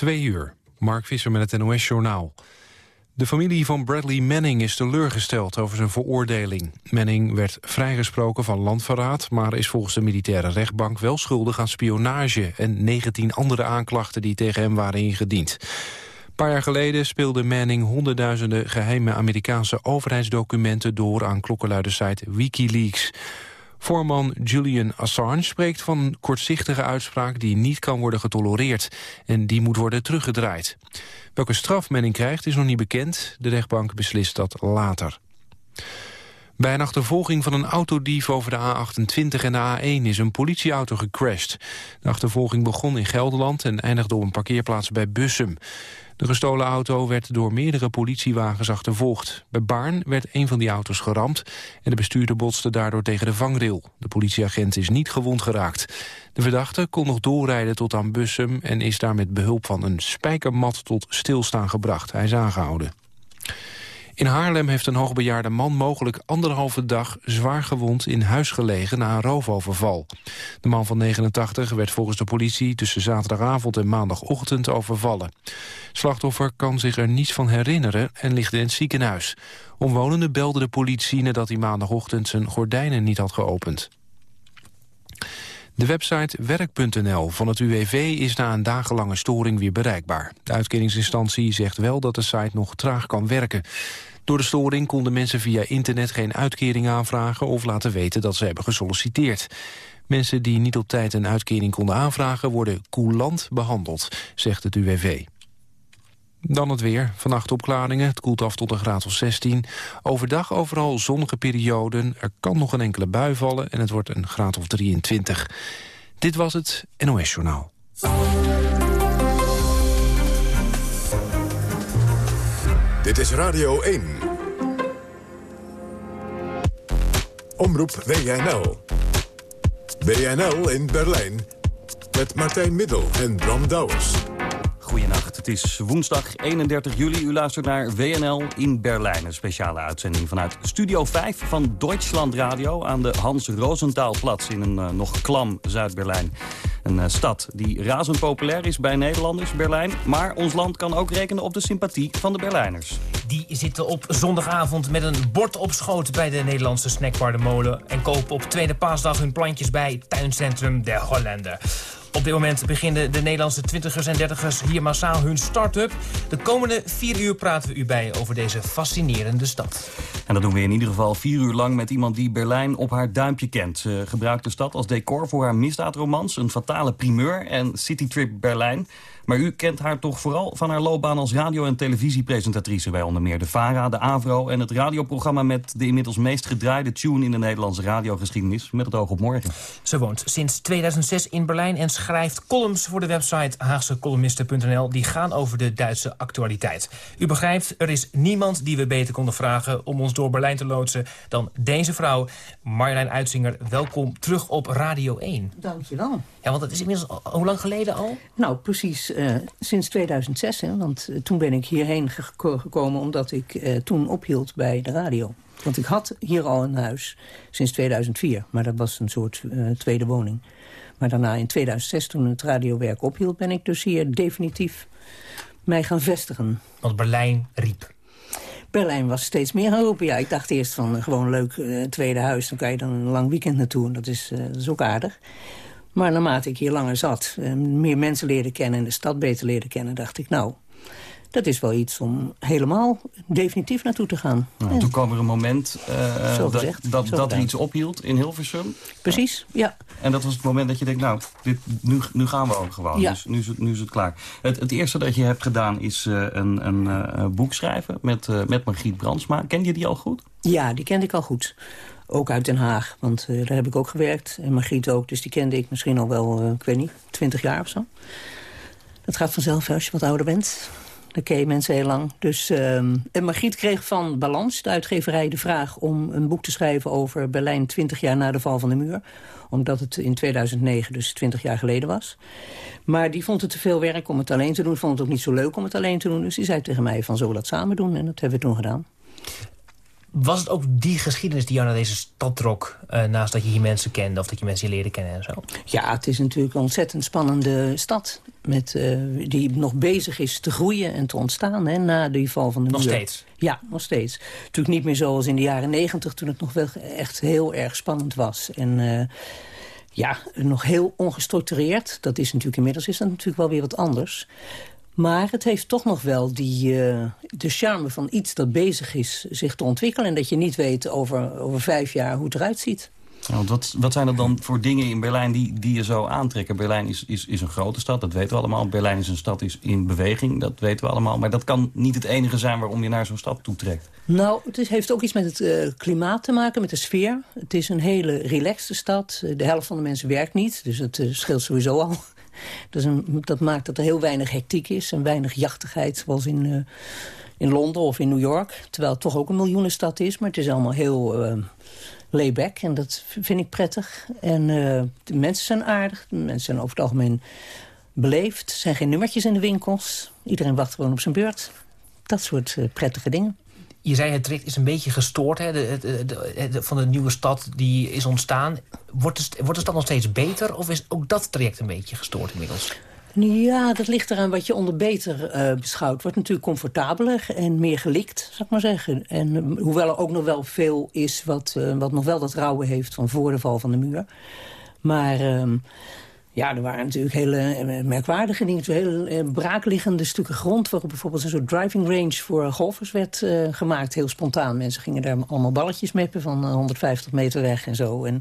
Twee uur. Mark Visser met het NOS-journaal. De familie van Bradley Manning is teleurgesteld over zijn veroordeling. Manning werd vrijgesproken van landverraad... maar is volgens de militaire rechtbank wel schuldig aan spionage... en 19 andere aanklachten die tegen hem waren ingediend. Een paar jaar geleden speelde Manning honderdduizenden geheime Amerikaanse overheidsdocumenten door aan klokkenluidersite Wikileaks. Voorman Julian Assange spreekt van een kortzichtige uitspraak die niet kan worden getolereerd en die moet worden teruggedraaid. Welke straf Manning krijgt is nog niet bekend. De rechtbank beslist dat later. Bij een achtervolging van een autodief over de A28 en de A1 is een politieauto gecrashed. De achtervolging begon in Gelderland en eindigde op een parkeerplaats bij Bussum. De gestolen auto werd door meerdere politiewagens achtervolgd. Bij Baarn werd een van die auto's geramd en de bestuurder botste daardoor tegen de vangrail. De politieagent is niet gewond geraakt. De verdachte kon nog doorrijden tot aan en is daar met behulp van een spijkermat tot stilstaan gebracht. Hij is aangehouden. In Haarlem heeft een hoogbejaarde man mogelijk anderhalve dag zwaar gewond in huis gelegen na een roofoverval. De man van 89 werd volgens de politie tussen zaterdagavond en maandagochtend overvallen. Slachtoffer kan zich er niets van herinneren en ligt in het ziekenhuis. Omwonenden belden de politie nadat hij maandagochtend zijn gordijnen niet had geopend. De website werk.nl van het UWV is na een dagenlange storing weer bereikbaar. De uitkeringsinstantie zegt wel dat de site nog traag kan werken. Door de storing konden mensen via internet geen uitkering aanvragen... of laten weten dat ze hebben gesolliciteerd. Mensen die niet op tijd een uitkering konden aanvragen... worden coulant behandeld, zegt het UWV. Dan het weer. Vannacht opklaringen. Het koelt af tot een graad of 16. Overdag overal zonnige perioden. Er kan nog een enkele bui vallen en het wordt een graad of 23. Dit was het NOS Journaal. Dit is Radio 1. Omroep WNL. WNL in Berlijn. Met Martijn Middel en Bram Douwers. Goedenacht, het is woensdag 31 juli. U luistert naar WNL in Berlijn. Een speciale uitzending vanuit Studio 5 van Deutschland Radio... aan de Hans Rosenthalplatz in een uh, nog klam Zuid-Berlijn. Een uh, stad die razend populair is bij Nederlanders, Berlijn. Maar ons land kan ook rekenen op de sympathie van de Berlijners. Die zitten op zondagavond met een bord op schoot bij de Nederlandse snackbar De Molen... en kopen op tweede paasdag hun plantjes bij Tuincentrum Der Hollander. Op dit moment beginnen de Nederlandse twintigers en dertigers hier massaal hun start-up. De komende vier uur praten we u bij over deze fascinerende stad. En dat doen we in ieder geval vier uur lang met iemand die Berlijn op haar duimpje kent. Ze gebruikt de stad als decor voor haar misdaadromans, een fatale primeur en Citytrip Berlijn. Maar u kent haar toch vooral van haar loopbaan als radio- en televisiepresentatrice... bij onder meer de VARA, de AVRO en het radioprogramma... met de inmiddels meest gedraaide tune in de Nederlandse radiogeschiedenis... met het oog op morgen. Ze woont sinds 2006 in Berlijn en schrijft columns voor de website haagsecolumnisten.nl. Die gaan over de Duitse actualiteit. U begrijpt, er is niemand die we beter konden vragen... om ons door Berlijn te loodsen dan deze vrouw. Marjolein Uitzinger, welkom terug op Radio 1. Dankjewel. Ja, want dat is inmiddels al, hoe lang geleden al? Nou, precies uh, sinds 2006. Hè, want uh, toen ben ik hierheen geko gekomen omdat ik uh, toen ophield bij de radio. Want ik had hier al een huis sinds 2004. Maar dat was een soort tweede woning. Maar daarna in 2006, toen het radiowerk ophield... ben ik dus hier definitief mij gaan vestigen. Want Berlijn riep. Berlijn was steeds meer gaan roepen. Ja, ik dacht eerst van gewoon leuk tweede huis. Dan kan je dan een lang weekend naartoe. En dat is, dat is ook aardig. Maar naarmate ik hier langer zat, meer mensen leerde kennen... en de stad beter leerde kennen, dacht ik, nou... dat is wel iets om helemaal definitief naartoe te gaan. Nou, Toen kwam er een moment uh, dat, dat, dat er iets ophield in Hilversum. Precies, ja. En dat was het moment dat je denkt, nou, dit, nu, nu gaan we ook gewoon. Ja. Dus nu is, het, nu is het klaar. Het, het eerste dat je hebt gedaan is uh, een, een uh, boek schrijven met, met Margriet Brandsma. Ken je die al goed? Ja, die kende ik al goed. Ook uit Den Haag, want uh, daar heb ik ook gewerkt. En Margriet ook, dus die kende ik misschien al wel, uh, ik weet niet, twintig jaar of zo. Dat gaat vanzelf als je wat ouder bent. Dan ken je mensen heel lang. Dus, uh, en Margriet kreeg van Balans, de uitgeverij, de vraag om een boek te schrijven over Berlijn 20 jaar na de val van de muur. Omdat het in 2009 dus 20 jaar geleden was. Maar die vond het te veel werk om het alleen te doen. Vond het ook niet zo leuk om het alleen te doen. Dus die zei tegen mij van, zullen we dat samen doen? En dat hebben we toen gedaan. Was het ook die geschiedenis die jou naar deze stad trok... Uh, naast dat je hier mensen kende of dat je mensen hier leerde kennen en zo? Ja, het is natuurlijk een ontzettend spannende stad. Met, uh, die nog bezig is te groeien en te ontstaan hè, na de val van de nog muur. Nog steeds? Ja, nog steeds. Natuurlijk niet meer zoals in de jaren negentig... toen het nog wel echt heel erg spannend was. En... Uh, ja, nog heel ongestructureerd. Dat is natuurlijk inmiddels is dat natuurlijk wel weer wat anders. Maar het heeft toch nog wel die, uh, de charme van iets dat bezig is zich te ontwikkelen. En dat je niet weet over, over vijf jaar hoe het eruit ziet. Nou, wat, wat zijn er dan voor dingen in Berlijn die, die je zo aantrekken? Berlijn is, is, is een grote stad, dat weten we allemaal. Berlijn is een stad is in beweging, dat weten we allemaal. Maar dat kan niet het enige zijn waarom je naar zo'n stad toetrekt. Nou, het is, heeft ook iets met het uh, klimaat te maken, met de sfeer. Het is een hele relaxte stad. De helft van de mensen werkt niet, dus het uh, scheelt sowieso al. Dus dat maakt dat er heel weinig hectiek is en weinig jachtigheid... zoals in, uh, in Londen of in New York. Terwijl het toch ook een miljoenenstad is, maar het is allemaal heel uh, layback. En dat vind ik prettig. En uh, de mensen zijn aardig. De mensen zijn over het algemeen beleefd. Er zijn geen nummertjes in de winkels. Iedereen wacht gewoon op zijn beurt. Dat soort prettige dingen je zei het traject is een beetje gestoord hè, de, van de nieuwe stad die is ontstaan. Wordt de, wordt stad nog steeds beter of is ook dat traject een beetje gestoord inmiddels? Ja, dat ligt eraan wat je onder beter uh, beschouwt. Wordt natuurlijk comfortabeler en meer gelikt, zou ik maar zeggen. En uh, hoewel er ook nog wel veel is wat, uh, wat nog wel dat rouwen heeft van voor de val van de muur. Maar ehm, ja, er waren natuurlijk hele eh, merkwaardige dingen. Hele eh, braakliggende stukken grond... waarop bijvoorbeeld een soort driving range voor golfers werd uh, gemaakt. Heel spontaan. Mensen gingen daar allemaal balletjes meppen van 150 meter weg en zo. En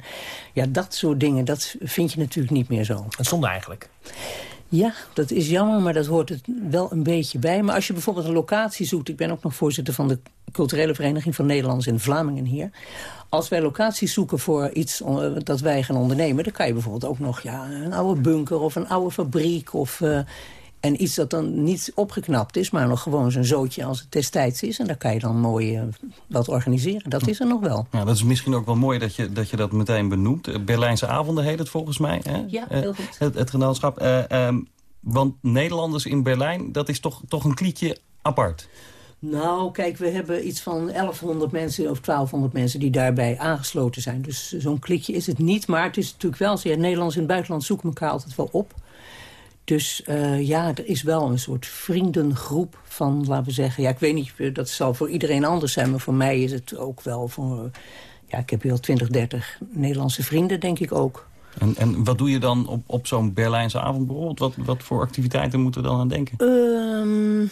ja, dat soort dingen, dat vind je natuurlijk niet meer zo. Het zonde eigenlijk. Ja, dat is jammer, maar dat hoort er wel een beetje bij. Maar als je bijvoorbeeld een locatie zoekt... ik ben ook nog voorzitter van de culturele vereniging van Nederlanders in Vlamingen hier. Als wij locaties zoeken voor iets dat wij gaan ondernemen... dan kan je bijvoorbeeld ook nog ja, een oude bunker of een oude fabriek... Of, uh, en iets dat dan niet opgeknapt is, maar nog gewoon zo'n zootje als het destijds is. En daar kan je dan mooi uh, wat organiseren. Dat is er nog wel. Ja, dat is misschien ook wel mooi dat je dat, je dat meteen benoemt. Eh, Berlijnse avonden heet het volgens mij. Hè? Ja, heel goed. Uh, het, het genootschap. Um, want Nederlanders in Berlijn, dat is toch, toch een kliekje apart. Nou, kijk, we hebben iets van 1100 mensen of 1200 mensen die daarbij aangesloten zijn. Dus zo'n klikje is het niet. Maar het is natuurlijk wel zo. Ja, Nederlands in het buitenland zoeken elkaar altijd wel op. Dus uh, ja, er is wel een soort vriendengroep van, laten we zeggen... ja, ik weet niet, dat zal voor iedereen anders zijn... maar voor mij is het ook wel voor... ja, ik heb hier al 20, 30 Nederlandse vrienden, denk ik ook. En, en wat doe je dan op, op zo'n Berlijnse avond bijvoorbeeld? Wat, wat voor activiteiten moeten we dan aan denken? Um,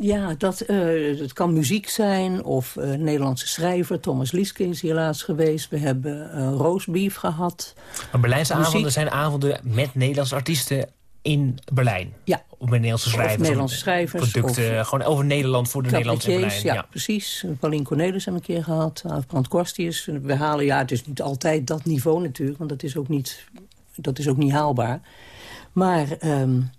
ja, dat, uh, het kan muziek zijn of uh, Nederlandse schrijver. Thomas Lieske is hier laatst geweest. We hebben uh, roastbeef gehad. Maar Berlijnse muziek. avonden zijn avonden met Nederlandse artiesten in Berlijn. Ja. Of met Nederlandse schrijvers. Of Nederlandse schrijvers. Producten, of, gewoon over Nederland voor de Nederlandse Berlijn. Ja, ja, precies. Paulien Cornelis hebben we een keer gehad. Afbrand Korstius. We halen, ja, het is niet altijd dat niveau natuurlijk. Want dat is ook niet, dat is ook niet haalbaar. Maar... Um,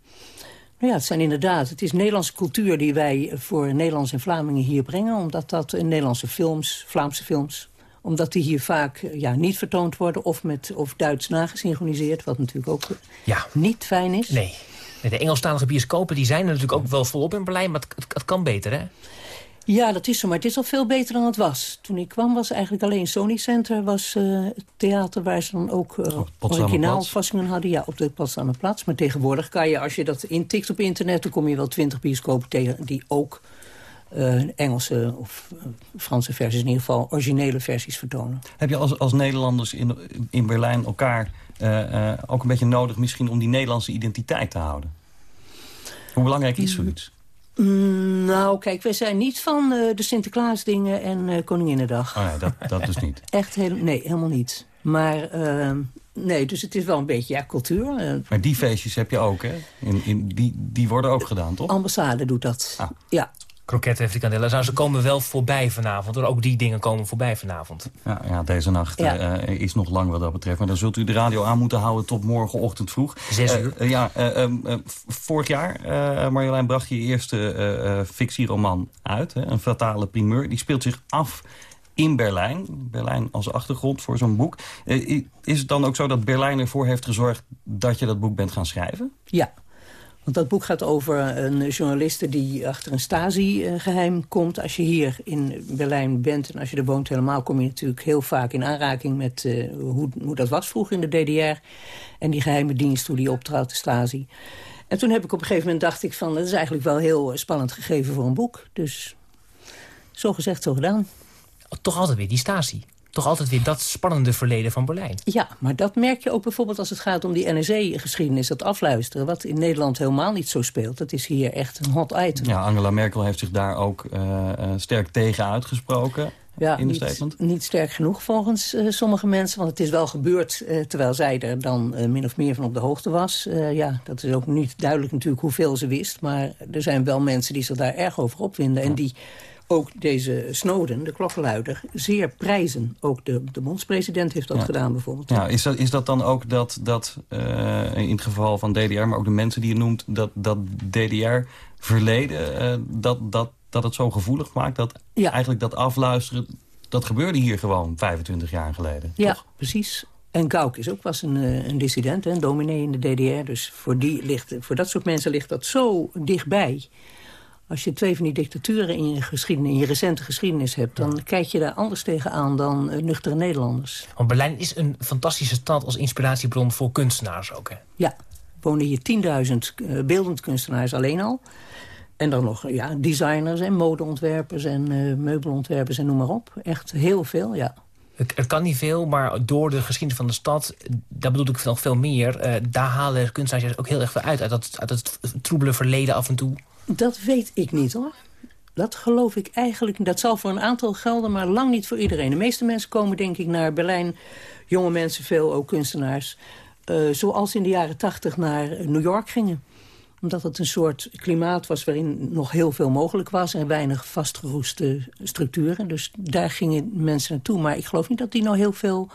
nou ja, het zijn inderdaad, het is Nederlandse cultuur die wij voor Nederlands en Vlamingen hier brengen. Omdat dat in Nederlandse films, Vlaamse films, omdat die hier vaak ja, niet vertoond worden of, met, of Duits nagesynchroniseerd. Wat natuurlijk ook ja. niet fijn is. Nee. De Engelstalige bioscopen die zijn er natuurlijk ook wel volop in Berlijn, maar het, het kan beter, hè? Ja, dat is zo, maar het is al veel beter dan het was. Toen ik kwam was eigenlijk alleen Sony Center... was uh, het theater waar ze dan ook uh, originaalvassingen hadden. Ja, op de Potsdamer Plaats. Maar tegenwoordig kan je, als je dat intikt op internet... dan kom je wel twintig bioscopen tegen die ook uh, Engelse of Franse versies... in ieder geval originele versies vertonen. Heb je als, als Nederlanders in, in Berlijn elkaar ook een beetje nodig... misschien om die Nederlandse identiteit te houden? Hoe belangrijk is zoiets? Mm, nou, kijk, wij zijn niet van uh, de Sinterklaasdingen en uh, Koninginnedag. Oh nee, dat, dat dus niet. Echt, heel, nee, helemaal niet. Maar uh, nee, dus het is wel een beetje ja, cultuur. Uh, maar die feestjes heb je ook, hè? In, in, die, die worden ook gedaan, toch? Ambassade doet dat, ah. ja kroketten en frikandellen. Nou, ze komen wel voorbij vanavond. Hoor. Ook die dingen komen voorbij vanavond. Ja, ja deze nacht ja. Uh, is nog lang wat dat betreft. Maar dan zult u de radio aan moeten houden tot morgenochtend vroeg. Zes uur. Uh, ja, uh, vorig jaar, Marjolein, bracht je eerste fictieroman uit. Hè, een fatale primeur. Die speelt zich af in Berlijn. Berlijn als achtergrond voor zo'n boek. is het dan ook zo dat Berlijn ervoor heeft gezorgd... dat je dat boek bent gaan schrijven? Ja, Dat boek gaat over een journaliste die achter een Stasi-geheim komt. Als je hier in Berlijn bent en als je er woont helemaal... kom je natuurlijk heel vaak in aanraking met uh, hoe, dat was vroeger in de DDR. En die geheime dienst, hoe die optrad, de Stasi. En toen heb ik op een gegeven moment dacht ik van... dat is eigenlijk wel heel spannend gegeven voor een boek. Dus zo gezegd, zo gedaan. Toch altijd weer die Stasi toch altijd weer dat spannende verleden van Berlijn. Ja, maar dat merk je ook bijvoorbeeld als het gaat om die NSE-geschiedenis, dat afluisteren. Wat in Nederland helemaal niet zo speelt. Dat is hier echt een hot item. Ja, Angela Merkel heeft zich daar ook uh, sterk tegen uitgesproken. Ja, in de niet, niet sterk genoeg volgens uh, sommige mensen. Want het is wel gebeurd uh, terwijl zij er dan uh, min of meer van op de hoogte was. ja, dat is ook niet duidelijk natuurlijk hoeveel ze wist. Maar er zijn wel mensen die zich daar erg over opwinden. Ja. En die ook deze Snowden, de klokkenluider, zeer prijzen. Ook de, de bondspresident heeft dat ja. gedaan bijvoorbeeld. Ja, is, dat, is dat dan ook dat, dat uh, in het geval van DDR, maar ook de mensen die je noemt... dat, dat DDR-verleden, uh, dat, dat, dat het zo gevoelig maakt... dat ja. eigenlijk dat afluisteren, dat gebeurde hier gewoon 25 jaar geleden, Ja, toch? precies. En Gauk is ook was een, een dissident, een dominee in de DDR. Dus voor, die ligt, voor dat soort mensen ligt dat zo dichtbij als je twee van die dictaturen in je, geschiedenis, in je recente geschiedenis hebt... dan ja. kijk je daar anders tegenaan dan uh, nuchtere Nederlanders. Want Berlijn is een fantastische stad als inspiratiebron voor kunstenaars ook, hè? Ja, wonen hier 10.000 uh, beeldend kunstenaars alleen al. En dan nog ja, designers en modeontwerpers en uh, meubelontwerpers en noem maar op. Echt heel veel, ja. Het, het, kan niet veel, maar door de geschiedenis van de stad... daar bedoel ik nog veel meer... Daar halen kunstenaars ook heel erg veel uit. Uit dat, uit dat troebele verleden af en toe. Dat weet ik niet, hoor. Dat geloof ik eigenlijk. Dat zal voor een aantal gelden, maar lang niet voor iedereen. De meeste mensen komen denk ik naar Berlijn. Jonge mensen, veel ook kunstenaars. Uh, zoals in de jaren tachtig naar New York gingen omdat het een soort klimaat was waarin nog heel veel mogelijk was... en weinig vastgeroeste structuren. Dus daar gingen mensen naartoe. Maar ik geloof niet dat die nou heel veel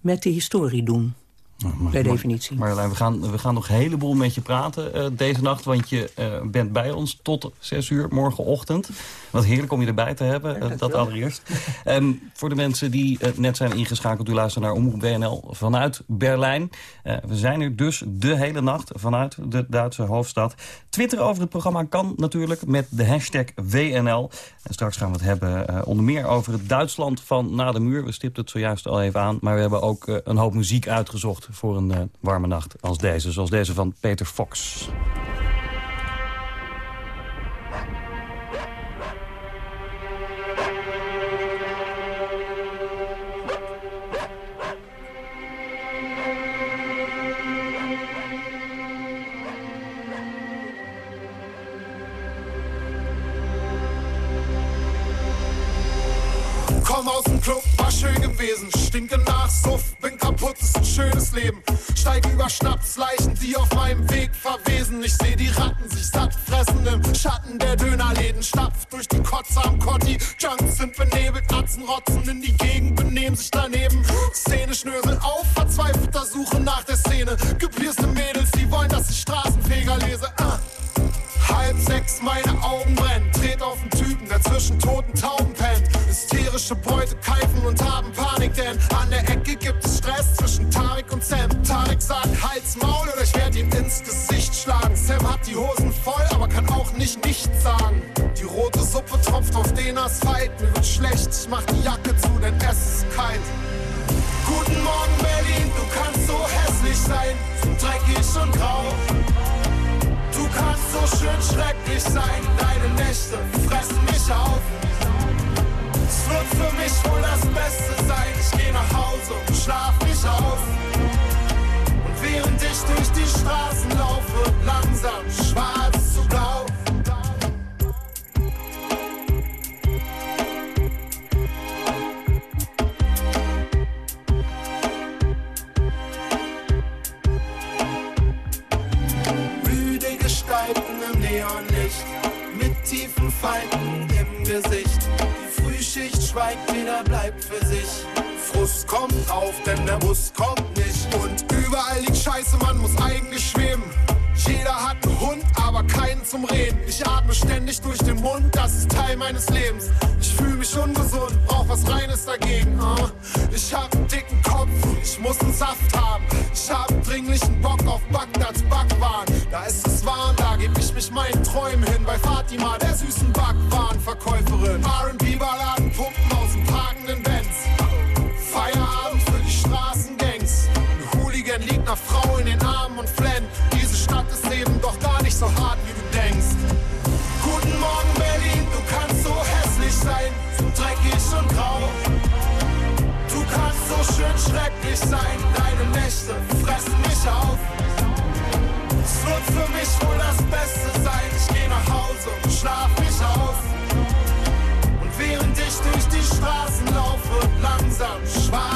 met de historie doen. Maar, per definitie. Marjolein, we gaan, we gaan nog een heleboel met je praten uh, deze nacht. Want je uh, bent bij ons tot 6 uur morgenochtend. Wat heerlijk om je erbij te hebben, uh, dat allereerst. um, voor de mensen die net zijn ingeschakeld, u luistert naar Omroep WNL vanuit Berlijn. we zijn er dus de hele nacht vanuit de Duitse hoofdstad. Twitter over het programma kan natuurlijk met de hashtag WNL. En straks gaan we het hebben onder meer over het Duitsland van na de muur. We stipten het zojuist al even aan. Maar we hebben ook een hoop muziek uitgezocht voor een uh, warme nacht als deze. Zoals deze van Peter Fox. Komm aus dem Club, war schön gewesen. Stinke nach Suff, bin kaputt, ist ein schönes Leben. Steig über Schnapsleichen, die auf meinem Weg verwesen. Ich seh die Ratten sich satt fressen im Schatten der Dönerläden. Stapft durch die Kotze am Kotti. Junks sind benebelt, Atzen rotzen in die Gegend, benehmen sich daneben. Szene schnösel auf, verzweifelter Suche nach der Szene. Gepierste Mädels, die wollen, dass ich Straßenfeger lese. Uh. Halb sechs, meine Augen brennen. Tret auf den Typen, der zwischen toten Tauben Hysterische Beute keifen und haben Panik, denn an der Ecke gibt es Stress zwischen Tarek und Sam. Tarek sagt, Hals, Maul oder ich werde ihm ins Gesicht schlagen. Sam hat die Hosen voll, aber kann auch nicht nichts sagen. Die rote Suppe tropft auf den Asphalt. Mir wird schlecht, ich mach die Jacke zu, denn es ist kalt. Guten Morgen, Berlin, du kannst so hässlich sein, so dreckig und grau. Du kannst so schön schrecklich sein, deine Nächte fressen mich auf. Es wird für mich wohl das Beste sein, ich geh nach Hause und schlaf mich auf. Und während ich durch die Straßen laufe, langsam schwarz zu blau. Neonlicht mit tiefen Falten im Gesicht. Schweigt, jeder bleibt für sich. Frust kommt auf, denn der Bus kommt nicht. Und überall liegt Scheiße, man muss eigentlich schweben. Jeder hat Hund, aber keinen zum Reden. Ich atme ständig durch den Mund, das ist Teil meines Lebens. Ich fühle mich ungesund, brauch was Reines dagegen. Ich hab einen dicken Kopf, ich muss einen Saft haben. Ich hab dringlichen Bock auf Bagdads Backwaren. Da ist es warm, da geb ich mich meinen Träumen hin. Bei Fatima, der süßen Backwarenverkäuferin. R&B-Balladen pumpen aus dem parkenden Benz. Feierabend für die Straßengangs. Ein Hooligan liegt einer Frau in den Armen und nicht so hart, wie du denkst. Guten Morgen, Berlin, du kannst so hässlich sein, so dreckig und grau. Du kannst so schön schrecklich sein, deine Nächte fressen mich auf. Es wird für mich wohl das Beste sein, ich geh nach Hause und schlaf mich aus. Und während ich durch die Straßen laufe, langsam schwarz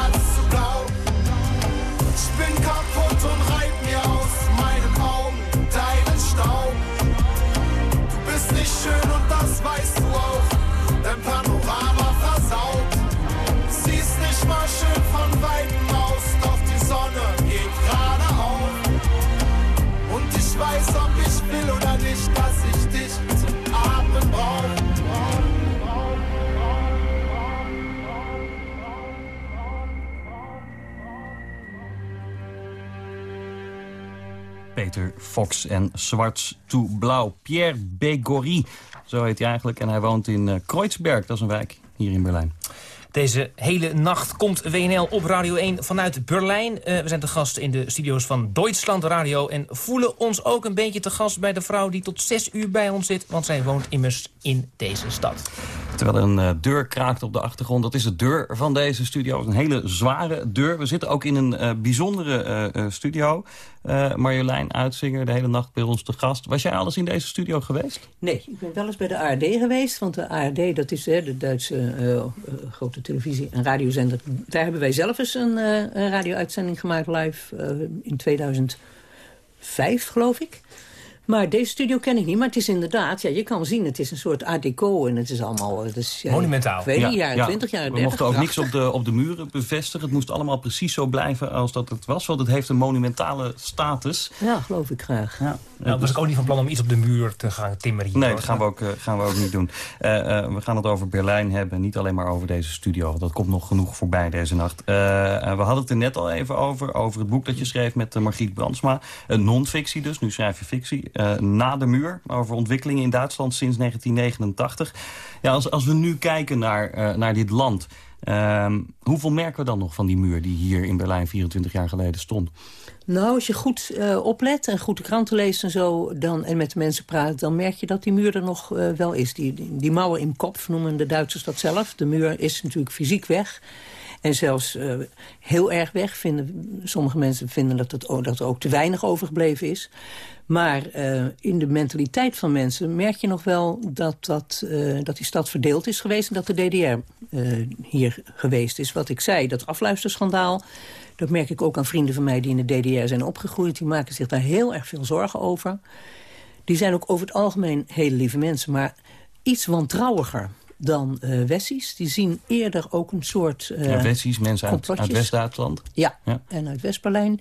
Peter Fox en Zwarts to Blauw. Pierre Begory, zo heet hij eigenlijk. En hij woont in uh, Kreuzberg, dat is een wijk hier in Berlijn. Deze hele nacht komt WNL op Radio 1 vanuit Berlijn. Eh, we zijn te gast in de studio's van Duitsland Radio... en voelen ons ook een beetje te gast bij de vrouw die tot zes uur bij ons zit... want zij woont immers in deze stad. Terwijl er een uh, deur kraakt op de achtergrond. Dat is de deur van deze studio. Een hele zware deur. We zitten ook in een uh, bijzondere uh, studio. Marjolein Uitzinger, de hele nacht bij ons te gast. Was jij alles in deze studio geweest? Nee, ik ben wel eens bij de ARD geweest. Want de ARD, dat is hè, de Duitse grote televisie- en radiozender. Daar hebben wij zelf eens een, een radio-uitzending gemaakt live in 2005, geloof ik. Maar deze studio ken ik niet. Maar het is inderdaad, ja, je kan zien, het is een soort art deco. En het is allemaal... Het is, ja, Monumentaal. Ik weet niet, jaren 20 jaar, 30 We mochten ook niks op de, op de muren bevestigen. Het moest allemaal precies zo blijven als dat het was. Want het heeft een monumentale status. Ja, geloof ik graag. Ja. Nou, was ik ook niet van plan om iets op de muur te gaan timmeren. Nee, dat gaan we ook, uh, gaan we ook niet doen. Uh, uh, we gaan het over Berlijn hebben, niet alleen maar over deze studio. Dat komt nog genoeg voorbij deze nacht. we hadden het er net al even over, over het boek dat je schreef met Margriet Brandsma. Non-fictie dus, nu schrijf je fictie. Na de muur, over ontwikkelingen in Duitsland sinds 1989. Ja, als, als we nu kijken naar, naar dit land... hoeveel merken we dan nog van die muur die hier in Berlijn 24 jaar geleden stond? Nou, als je goed uh, oplet en goed de kranten leest en zo... Dan, en met de mensen praat, dan merk je dat die muur er nog wel is. Die, die, die mouwen in kop noemen de Duitsers dat zelf. De muur is natuurlijk fysiek weg. En zelfs uh, heel erg weg. Vinden, sommige mensen vinden dat, het, dat er ook te weinig overgebleven is. Maar uh, in de mentaliteit van mensen merk je nog wel dat, dat, uh, dat die stad verdeeld is geweest... en dat de DDR hier geweest is. Wat ik zei, dat afluisterschandaal... dat merk ik ook aan vrienden van mij die in de DDR zijn opgegroeid. Die maken zich daar heel erg veel zorgen over. Die zijn ook over het algemeen hele lieve mensen... maar iets wantrouwiger dan uh, Wessies. Die zien eerder ook een soort... Uh, ja, Wessies, mensen uit, uit West-Duitsland. Ja, ja, en uit West-Berlijn.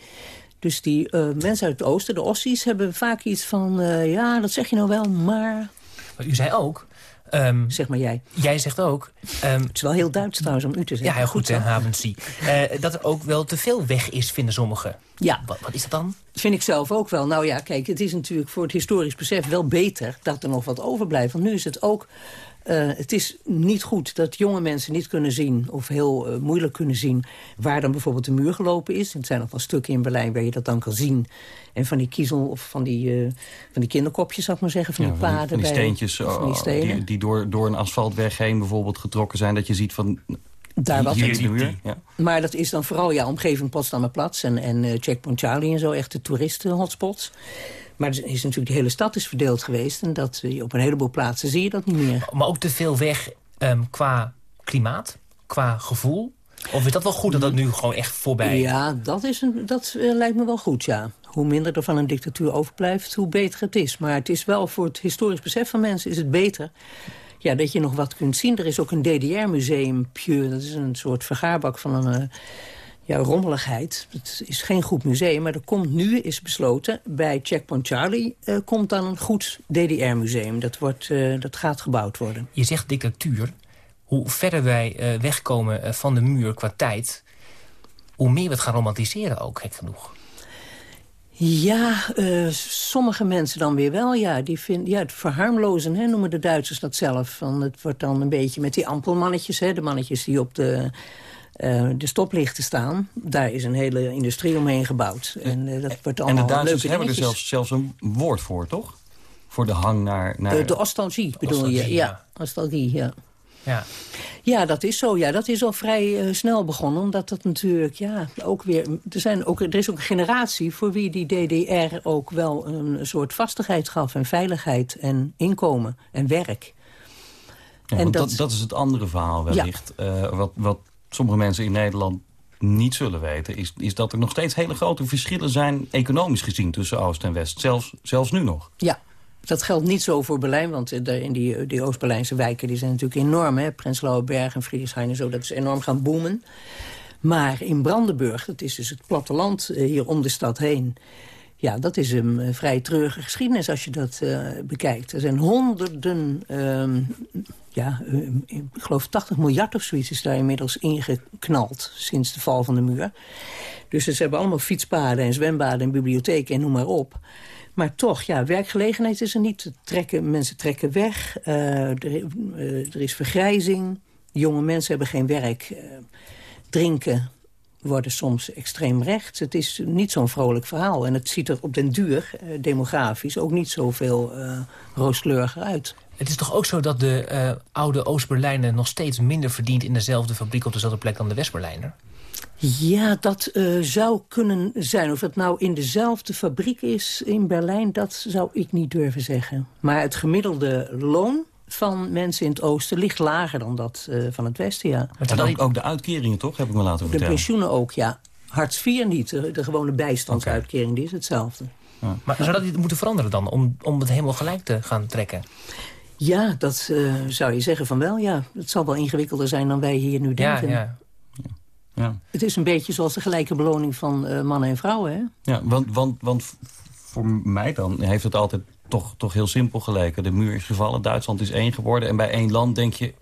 Dus die uh, mensen uit het oosten, de Ossies, hebben vaak iets van... Uh, ja, dat zeg je nou wel, maar... Maar u zei ook... Um, zeg maar jij. Jij zegt ook... Um, het is wel heel Duits trouwens om u te zeggen. Ja, heel goed, hè, Havensie. Uh, dat er ook wel te veel weg is, vinden sommigen. Ja. Wat, wat is dat dan? Dat vind ik zelf ook wel. Nou ja, kijk, het is natuurlijk voor het historisch besef wel beter... dat er nog wat overblijft. Want nu is het ook... Uh, het is niet goed dat jonge mensen niet kunnen zien... of heel uh, moeilijk kunnen zien waar dan bijvoorbeeld de muur gelopen is. Het zijn nog wel stukken in Berlijn waar je dat dan kan zien. En van die kiezel of van die, uh, van die kinderkopjes, zou ik maar zeggen. Van ja, die paden. Van die steentjes van die, stenen. die, die door, door een asfaltweg heen bijvoorbeeld getrokken zijn. Dat je ziet van... Daar hier de muur. Ja. Maar dat is dan vooral ja, omgeving Potsdamer Platz en, en uh, Checkpoint Charlie en zo. Echte toeristen-hotspots. Maar er is natuurlijk de hele stad is verdeeld geweest. En dat, op een heleboel plaatsen zie je dat niet meer. Maar ook te veel weg um, qua klimaat, qua gevoel. Of is dat wel goed dat dat nu gewoon echt voorbij is? Ja, dat, is een, dat uh, lijkt me wel goed, ja. Hoe minder er van een dictatuur overblijft, hoe beter het is. Maar het is wel voor het historisch besef van mensen is het beter... Ja, dat je nog wat kunt zien. Er is ook een DDR-museum, Pieu. Dat is een soort vergaarbak van een... Uh, ja, rommeligheid. Het is geen goed museum, maar er komt nu, is besloten... bij Checkpoint Charlie uh, komt dan een goed DDR-museum. Dat, wordt, uh, dat gaat gebouwd worden. Je zegt dictatuur. Hoe verder wij uh, wegkomen van de muur qua tijd... hoe meer we het gaan romantiseren ook, gek genoeg. Ja, sommige mensen dan weer wel. Ja, die vinden, ja, het verharmlozen hè, noemen de Duitsers dat zelf. Van, het wordt dan een beetje met die ampelmannetjes. Hè, de mannetjes die op de uh, de stoplichten staan. Daar is een hele industrie omheen gebouwd. En, uh, dat wordt allemaal en de Duitsers hebben er zelfs, zelfs een woord voor, toch? Voor de hang naar... naar... De, de nostalgie bedoel je? Ja, nostalgie, ja. Ja. ja, dat is zo. Ja, dat is al vrij uh, snel begonnen. Omdat dat natuurlijk, ja, ook weer... Er, zijn ook, er is ook een generatie voor wie die DDR ook wel een soort vastigheid gaf. En veiligheid en inkomen en werk. Ja, en dat, dat, dat, is het andere verhaal wellicht. Ja. wat, wat sommige mensen in Nederland niet zullen weten... Is, is dat er nog steeds hele grote verschillen zijn... economisch gezien tussen Oost en West. Zelfs, zelfs nu nog. Ja, dat geldt niet zo voor Berlijn, want in die, die Oost-Berlijnse wijken... die zijn natuurlijk enorm, hè? Prenzlauer Berg en Friedrichshain en zo... dat is enorm gaan boomen. Maar in Brandenburg, dat is dus het platteland eh, hier om de stad heen... Ja, dat is een uh, vrij treurige geschiedenis als je dat uh, bekijkt. Er zijn honderden, uh, ja, ik geloof 80 miljard of zoiets is daar inmiddels ingeknald sinds de val van de muur. Dus ze hebben allemaal fietspaden en zwembaden en bibliotheken en noem maar op. Maar toch, ja, werkgelegenheid is er niet. Mensen trekken weg, er, is vergrijzing, jonge mensen hebben geen werk, drinken worden soms extreem rechts. Het is niet zo'n vrolijk verhaal. En het ziet er op den duur, eh, demografisch, ook niet zoveel uh, rooskleuriger uit. Het is toch ook zo dat de uh, oude Oost-Berlijner nog steeds minder verdient... in dezelfde fabriek op dezelfde plek dan de West-Berlijner? Ja, dat uh, zou kunnen zijn. Of het nou in dezelfde fabriek is in Berlijn, dat zou ik niet durven zeggen. Maar het gemiddelde loon van mensen in het oosten ligt lager dan dat uh, van het westen, ja. Maar ook, ook, de uitkeringen, toch? Heb ik me laten vertellen. De pensioenen ook, ja. Hartz IV niet. De, de gewone bijstandsuitkering, die is hetzelfde. Ja. Maar zou dat niet moeten veranderen dan, om, om het helemaal gelijk te gaan trekken? Ja, dat uh, zou je zeggen van wel, ja. Het zal wel ingewikkelder zijn dan wij hier nu denken. Ja, ja. ja. Het is een beetje zoals de gelijke beloning van uh, mannen en vrouwen, hè? Ja, want, want, want voor mij dan heeft het altijd toch, toch heel simpel geleken. De muur is gevallen, Duitsland is één geworden. En bij één land denk je,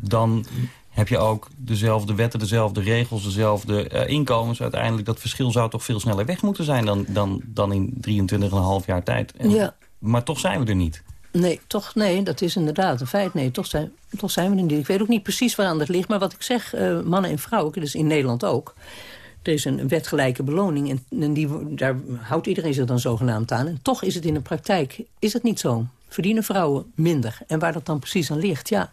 dan heb je ook dezelfde wetten, dezelfde regels, dezelfde uh, inkomens. Uiteindelijk, dat verschil zou toch veel sneller weg moeten zijn dan, dan, dan in 23,5 jaar tijd. En, ja. Maar toch zijn we er niet. Nee, toch, nee, dat is inderdaad een feit. Nee, toch zijn, toch zijn we er niet. Ik weet ook niet precies waaraan dat ligt. Maar wat ik zeg, uh, mannen en vrouwen, dus in Nederland ook... Er is een wetgelijke beloning en, en die, daar houdt iedereen zich dan zogenaamd aan. En toch is het in de praktijk is het niet zo. Verdienen vrouwen minder. En waar dat dan precies aan ligt, ja,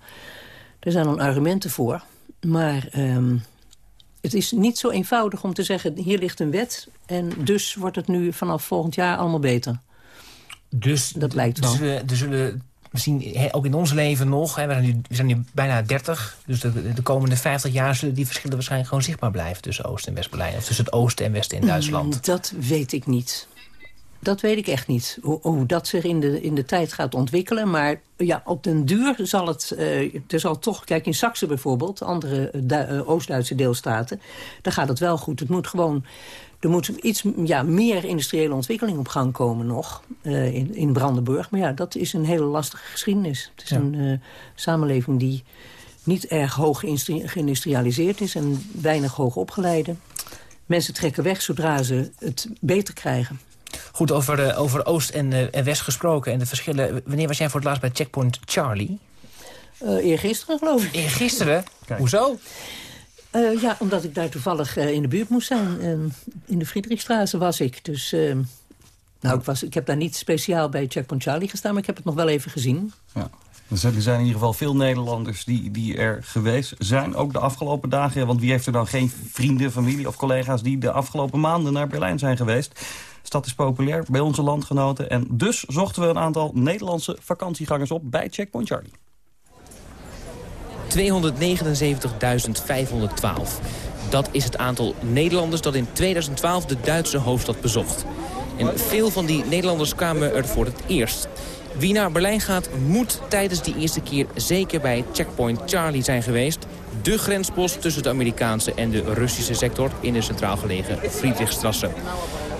er zijn dan argumenten voor. Maar um, het is niet zo eenvoudig om te zeggen... hier ligt een wet en dus wordt het nu vanaf volgend jaar allemaal beter. Dus dat lijkt wel. Dus er zullen we ook in ons leven nog, hè, we, zijn nu, we zijn nu bijna 30... dus de, de, komende 50 jaar zullen die verschillen waarschijnlijk gewoon zichtbaar blijven... tussen Oost- en West-Berlijn, of tussen het oosten en westen in mm, Duitsland. Dat weet ik niet. Dat weet ik echt niet, hoe, hoe, dat zich in de, in de tijd gaat ontwikkelen. Maar ja, op den duur zal het... Uh, er zal toch, kijk in Saxe bijvoorbeeld, andere uh, Oost-Duitse deelstaten... daar gaat het wel goed. Het moet gewoon er moet iets ja, meer industriële ontwikkeling op gang komen nog uh, in, in Brandenburg. Maar ja, dat is een hele lastige geschiedenis. Het is een samenleving die niet erg hoog geïndustrialiseerd is... en weinig hoog opgeleide. Mensen trekken weg zodra ze het beter krijgen. Goed, over, uh, over Oost en, en, West gesproken en de verschillen. Wanneer was jij voor het laatst bij Checkpoint Charlie? eergisteren, geloof ik. Eergisteren? Hoezo? Uh, ja, omdat ik daar toevallig uh, in de buurt moest zijn. Uh, in de Friedrichstraße was ik. Dus ehm, nou, ik, was, ik heb daar niet speciaal bij Checkpoint Charlie gestaan... maar ik heb het nog wel even gezien. Ja. Er zijn in ieder geval veel Nederlanders die, die er geweest zijn, ook de afgelopen dagen. Want wie heeft er dan geen vrienden, familie of collega's... die de afgelopen maanden naar Berlijn zijn geweest? Stad is populair bij onze landgenoten. En dus zochten we een aantal Nederlandse vakantiegangers op bij Checkpoint Charlie. 279.512. Dat is het aantal Nederlanders dat in 2012 de Duitse hoofdstad bezocht. En veel van die Nederlanders kwamen er voor het eerst. Wie naar Berlijn gaat, moet tijdens die eerste keer zeker bij Checkpoint Charlie zijn geweest. Dé grenspost tussen de Amerikaanse en de Russische sector in de centraal gelegen Friedrichstrasse.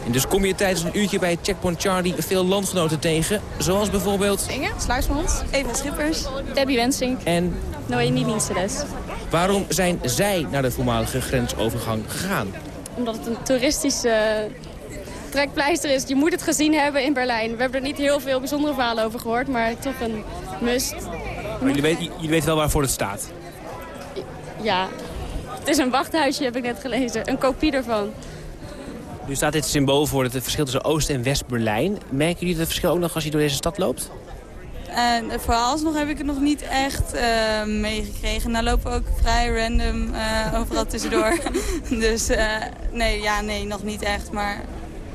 En dus kom je tijdens een uurtje bij Checkpoint Charlie veel landgenoten tegen. Zoals bijvoorbeeld... Inge Sluismond, Even Schippers, Debbie Wensink en Noemi Diensteles. Waarom zijn zij naar de voormalige grensovergang gegaan? Omdat het een toeristische trekpleister is. Je moet het gezien hebben in Berlijn. We hebben er niet heel veel bijzondere verhalen over gehoord, maar toch een must. Maar jullie, weten, jullie weten wel waarvoor het staat? Ja, het is een wachthuisje, heb ik net gelezen. Een kopie ervan. Nu staat dit symbool voor het verschil tussen Oost- en West-Berlijn. Merken jullie het verschil ook nog als je door deze stad loopt? En vooralsnog heb ik het nog niet echt uh, meegekregen. Nou lopen we ook vrij random uh, overal tussendoor. dus uh, nee, ja, nee, nog niet echt. Maar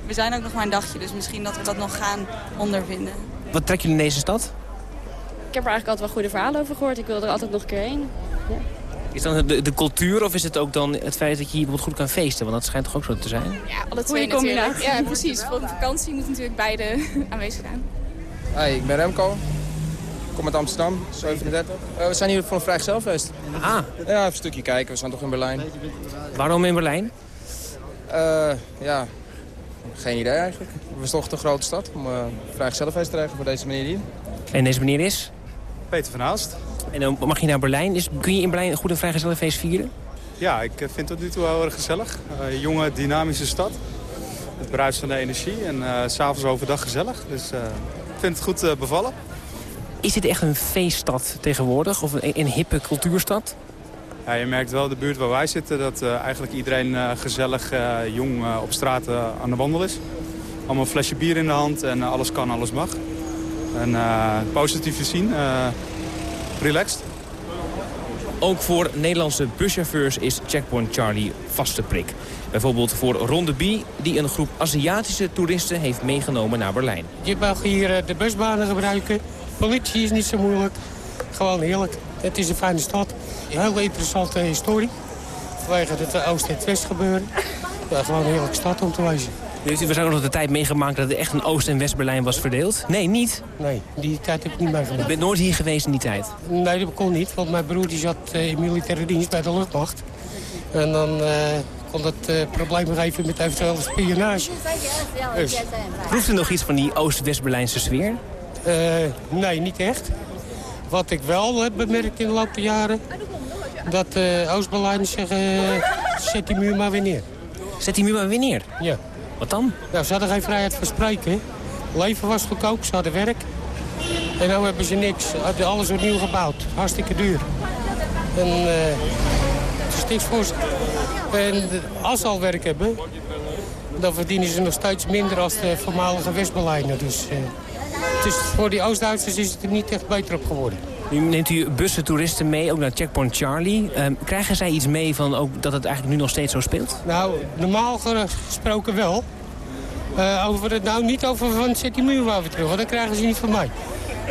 we zijn ook nog maar een dagje, dus misschien dat we dat nog gaan ondervinden. Wat trek jullie in deze stad? Ik heb er eigenlijk altijd wel goede verhalen over gehoord. Ik wil er altijd nog een keer heen. Ja. Is dan de, de, cultuur of is het ook dan het feit dat je hier bijvoorbeeld goed kan feesten? Want dat schijnt toch ook zo te zijn? Ja, alle twee combinatie. Ja, precies. Voor de vakantie moet natuurlijk beide aanwezig zijn. Hoi, ik ben Remco. Ik kom uit Amsterdam, 37. Uh, we zijn hier voor een vrijgezelfeest. Ah. Ja, even een stukje kijken. We zijn toch in Berlijn. Waarom in Berlijn? Uh, ja, geen idee eigenlijk. Is toch een grote stad om uh, een vrijgezelfeest te regelen voor deze meneer hier. En deze meneer is? Peter van Haast. En dan mag je naar Berlijn. Kun je in Berlijn een goed een vrijgezellenfeest vieren? Ja, ik vind het tot nu toe wel heel erg gezellig. Uh, jonge, dynamische stad. Het bruist van de energie en uh, s'avonds overdag gezellig. Dus uh, ik vind het goed bevallen. Is dit echt een feeststad tegenwoordig? Of een, een hippe cultuurstad? Ja, je merkt wel de buurt waar wij zitten dat eigenlijk iedereen gezellig jong op straat aan de wandel is. Allemaal een flesje bier in de hand en alles kan, alles mag. En positief te zien relaxed. Ook voor Nederlandse buschauffeurs is Checkpoint Charlie vaste prik. Bijvoorbeeld voor Ronde B, die een groep Aziatische toeristen heeft meegenomen naar Berlijn. Je mag hier de busbanen gebruiken. Politie is niet zo moeilijk. Gewoon heerlijk. Het is een fijne stad. Een hele interessante historie. Vanwege het Oost- en West gebeuren. Ja, gewoon een heerlijke stad om te wezen. Nu heeft u waarschijnlijk nog de tijd meegemaakt dat er echt een Oost- en West-Berlijn was verdeeld? Nee, niet? Nee, die tijd heb ik niet meegemaakt. Je bent nooit hier geweest in die tijd? Nee, dat kon niet, want mijn broer die zat in militaire dienst bij de luchtmacht. En dan uh, kon dat uh, problemen geven met eventuele spionage. Dus. Proeft u nog iets van die Oost-West-Berlijnse sfeer? Uh, nee, niet echt. Wat ik wel heb bemerkt in de loop der jaren... dat Oost-Berlijners zeggen, zet die muur maar weer neer. Zet die muur maar weer neer? Ja. Wat dan? Ze hadden geen vrijheid van spreken. Leven was goedkoop, ze hadden werk. En nu hebben ze niks. Alles opnieuw gebouwd. Hartstikke duur. En uh, het is niks voor ze. En als ze al werk hebben, dan verdienen ze nog steeds minder als de voormalige West-Berlijnen. Dus, dus voor die Oost-Duitsers is het er niet echt beter op geworden. Nu neemt u bussen toeristen mee, ook naar Checkpoint Charlie. Uh, krijgen zij iets mee van ook dat het eigenlijk nu nog steeds zo speelt? Nou, normaal gesproken wel. Uh, over het nou niet over van zet die muur maar weer terug, want dat krijgen ze niet van mij.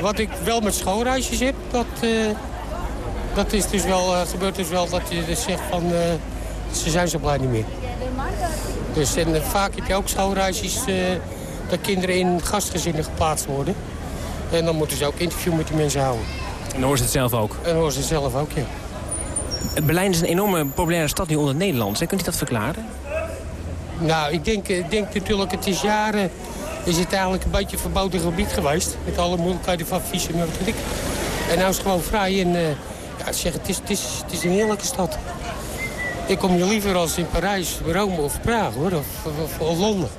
Wat ik wel met schoolreisjes heb, dat, uh, dat is dus wel, uh, gebeurt dus wel dat je dus zegt van ze zijn zo blij niet meer. Dus en vaak heb je ook schoolreisjes dat kinderen in gastgezinnen geplaatst worden. En dan moeten ze ook interview met die mensen houden. En ze het zelf ook? En ze het zelf ook, ja. Berlijn is een enorme populaire stad nu onder het Nederlands. Kunt u dat verklaren? Nou, ik denk, ik denk natuurlijk, het is jaren is het eigenlijk een beetje een verboden gebied geweest. Met alle moeilijkheden van vissen en wat weet ik. En nou is het gewoon vrij. En uh, ja, zeg, het, is, het, is, het is een heerlijke stad. Ik kom hier liever als in Parijs, Rome of Praag, hoor. Of, of, of Londen.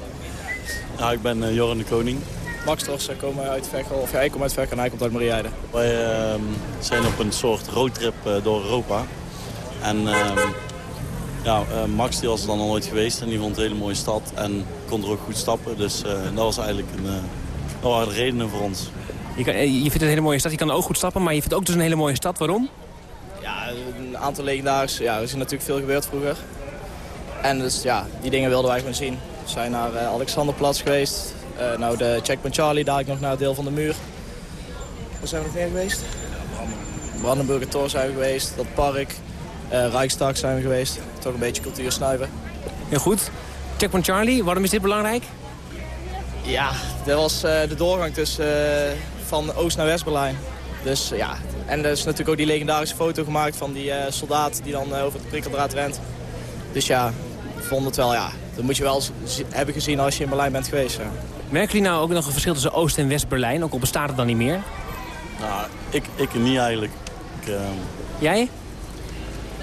Nou, ik ben uh, Joran de Koning. Max Tros, wij komen uit Vechel. Of jij komt uit Vechel en hij komt uit Mariëde. Wij uh, zijn op een soort roadtrip uh, door Europa. En ja, uh, Max die was er dan al nooit geweest en die vond het een hele mooie stad en kon er ook goed stappen. Dus uh, dat was eigenlijk een, uh, dat waren de redenen voor ons. Je, kan, je vindt het een hele mooie stad, je kan ook goed stappen, maar je vindt ook dus een hele mooie stad. Waarom? Ja, een aantal legendarisch. Ja, er is natuurlijk veel gebeurd vroeger. En dus ja, die dingen wilden wij gewoon zien. We zijn naar Alexanderplatz geweest. Nou, de Checkpoint Charlie, daar ik nog naar het deel van de muur. Waar zijn we nog meer geweest? Brandenburger Tor zijn we geweest, dat park. Uh, Rijksdag zijn we geweest. Toch een beetje cultuur snuiven. Heel goed. Checkpoint Charlie, waarom is dit belangrijk? Ja, dat was uh, de doorgang tussen, uh, van Oost naar West-Berlijn. Dus ja, En er is natuurlijk ook die legendarische foto gemaakt van die eh, soldaat die dan eh, over het prikkeldraad rent. Dus ja, ik vond het wel, ja, dat moet je wel hebben gezien als je in Berlijn bent geweest. Ja. Merken jullie nou ook nog een verschil tussen Oost- en West-Berlijn? Ook al bestaat het dan niet meer. Nou, ik, ik niet eigenlijk. Ik, ehm, Jij?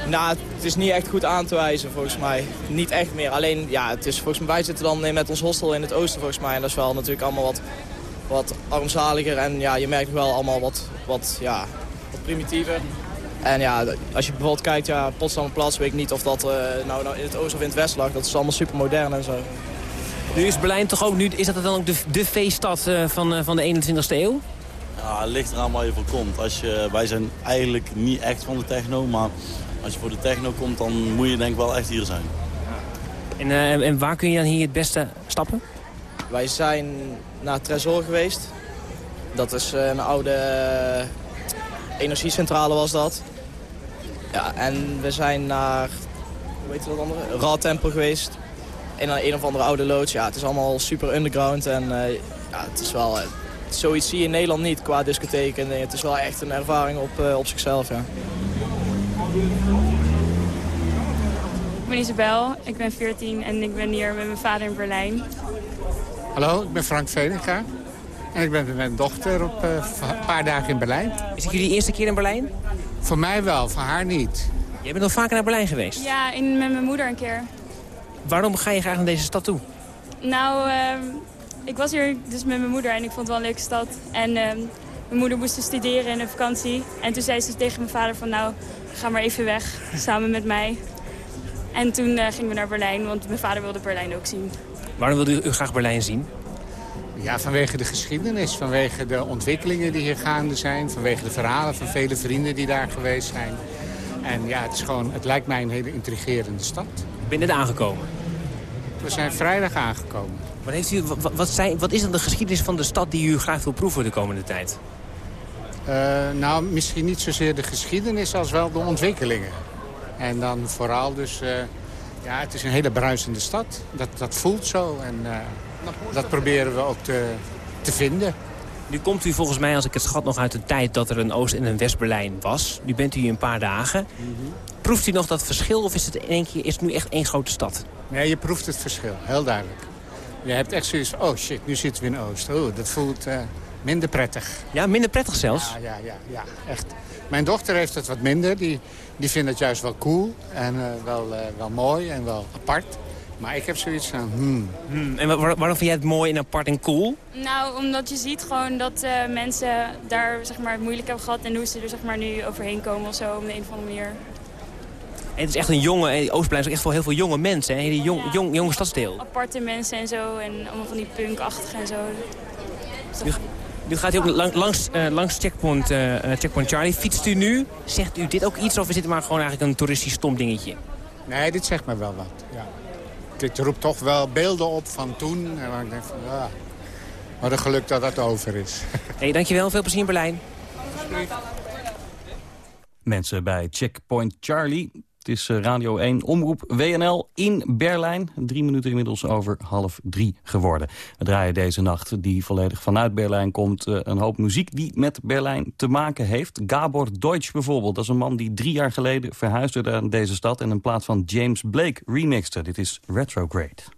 Nou, het is niet echt goed aan te wijzen volgens mij. Niet echt meer. Alleen, ja, het is volgens mij, wij zitten dan eh, met ons hostel in het oosten volgens mij. En dat is wel natuurlijk allemaal wat, wat armzaliger. En ja, je merkt wel allemaal wat, wat, ja, wat primitiever. En ja, als je bijvoorbeeld kijkt, ja, Potsdamerplatz, weet ik niet of dat eh, nou, nou in het oosten of in het westen lag. Dat is allemaal super modern en zo. Nu is Berlijn toch ook nu, is dat dan ook de, de feeststad eh, van, eh, van de 21ste eeuw? ja, het ligt eraan waar je voor komt. Als je, wij zijn eigenlijk niet echt van de techno, maar als je voor de techno komt, dan moet je denk ik wel echt hier zijn. En, eh, en waar kun je dan hier het beste stappen? Wij zijn naar Tresor geweest. Dat is eh, een oude energiecentrale was dat. Ja, en we zijn naar, hoe heet dat andere? Raadtempel geweest. In een, een of andere oude loods. Ja, het is allemaal super underground en eh, ja, het is wel... eh, zoiets zie je in Nederland niet qua discotheek. En eh, het is wel echt een ervaring op, eh, op zichzelf, ja. Ik ben Isabel, ik ben 14 en ik ben hier met mijn vader in Berlijn. Hallo, ik ben Frank Veninga. En ik ben met mijn dochter op eh, een paar dagen in Berlijn. Is het jullie eerste keer in Berlijn? Voor mij wel, voor haar niet. Jij bent al vaker naar Berlijn geweest. Ja, in, met mijn moeder een keer. Waarom ga je graag naar deze stad toe? Nou, ehm, ik was hier dus met mijn moeder en ik vond het wel een leuke stad. En ehm, mijn moeder moest dus studeren in een vakantie. En toen zei ze tegen mijn vader van nou, ga maar even weg, samen met mij. En toen eh, gingen we naar Berlijn, want mijn vader wilde Berlijn ook zien. Waarom wilde u, u graag Berlijn zien? Ja, vanwege de geschiedenis, vanwege de ontwikkelingen die hier gaande zijn... vanwege de verhalen van vele vrienden die daar geweest zijn. En ja, het, is gewoon, het lijkt mij een hele intrigerende stad. Net aangekomen. We zijn vrijdag aangekomen. Wat, heeft u, wat, wat, zijn, wat is dan de geschiedenis van de stad die u graag wil proeven de komende tijd? Eh, nou, misschien niet zozeer de geschiedenis als wel de ontwikkelingen. En dan vooral dus... eh, ja, het is een hele bruisende stad. Dat, dat voelt zo en eh, dat proberen we ook te, te vinden. Nu komt u volgens mij, als ik het schat, nog uit de tijd dat er een Oost- en een West-Berlijn was. Nu bent u hier een paar dagen. Proeft u nog dat verschil of is het, in één keer, is het nu echt één grote stad? Nee, je proeft het verschil, heel duidelijk. Je hebt echt zoiets van, oh shit, nu zitten we in Oost. Oh, dat voelt eh, minder prettig. Ja, minder prettig zelfs? Ja, ja, ja, ja, echt. Mijn dochter heeft het wat minder. Die, die vindt het juist wel cool en eh, wel, eh, wel mooi en wel apart. Maar ik heb zoiets van, hmm. Hmm, en wa- waar- waarom vind jij het mooi en apart en cool? Nou, omdat je ziet gewoon dat eh, mensen daar zeg maar, het moeilijk hebben gehad... en hoe ze er zeg maar, nu overheen komen of zo, op de een of andere manier. En het is echt een jonge, eh, Oostberlijn is ook echt voor heel veel jonge mensen. Hè? Een hele jong, jong, jonge stadsdeel. Aparte mensen en zo, en allemaal van die punkachtige en zo. Nu, nu gaat u ook lang- langs, eh, langs checkpoint, eh, checkpoint Charlie. Fietst u nu? Zegt u dit ook iets of is dit maar gewoon eigenlijk een toeristisch stom dingetje? Nee, dit zegt me wel wat, ja. Dit roept toch wel beelden op van toen. En waar ik denk van, ja, wat een geluk dat dat over is. hey, dankjewel. Veel plezier in Berlijn. Mensen bij Checkpoint Charlie. Het is eh, Radio 1 Omroep WNL in Berlijn. Drie minuten inmiddels over half drie geworden. We draaien deze nacht, die volledig vanuit Berlijn komt... eh, een hoop muziek die met Berlijn te maken heeft. Gabor Deutsch bijvoorbeeld. Dat is een man die drie jaar geleden verhuisde naar deze stad... en in plaats van James Blake remixte. Dit is Retrograde.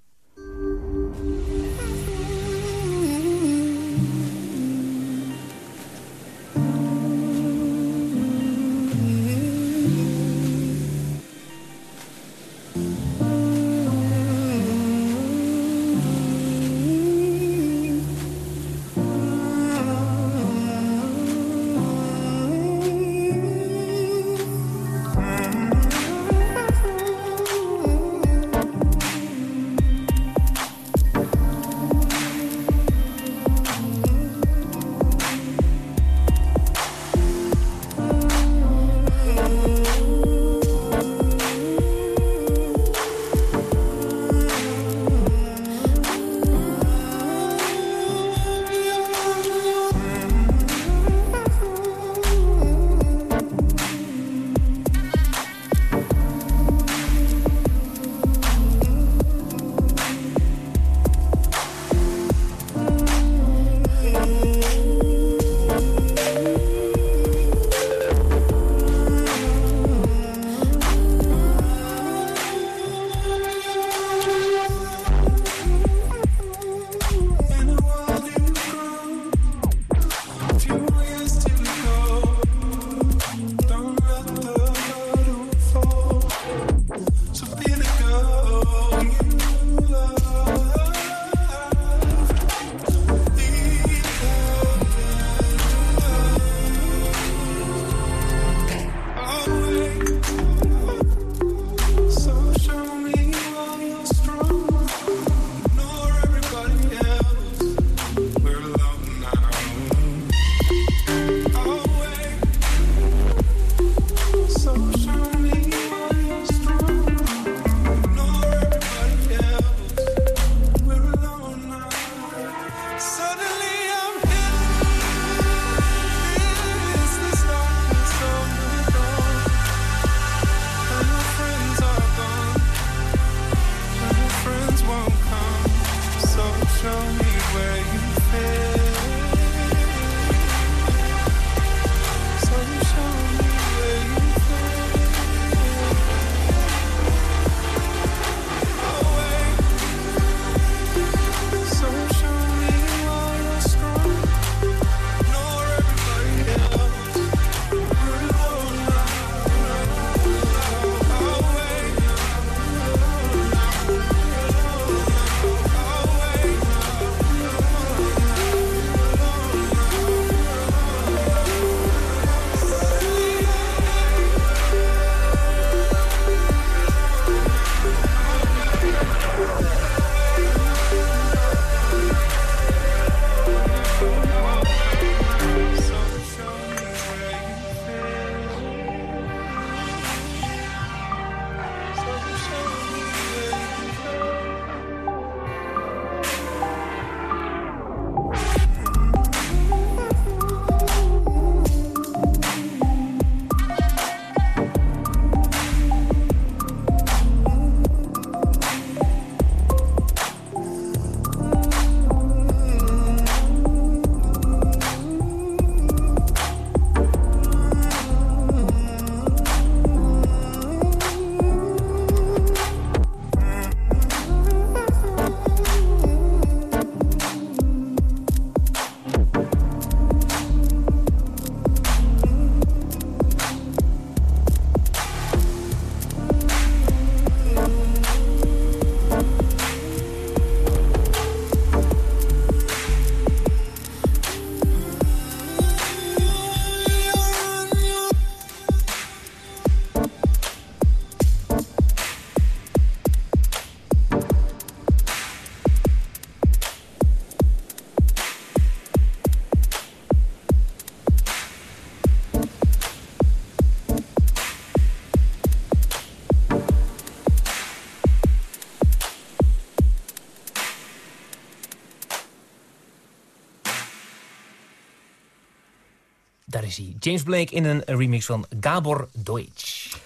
James Blake in een remix van Gabor Deutsch.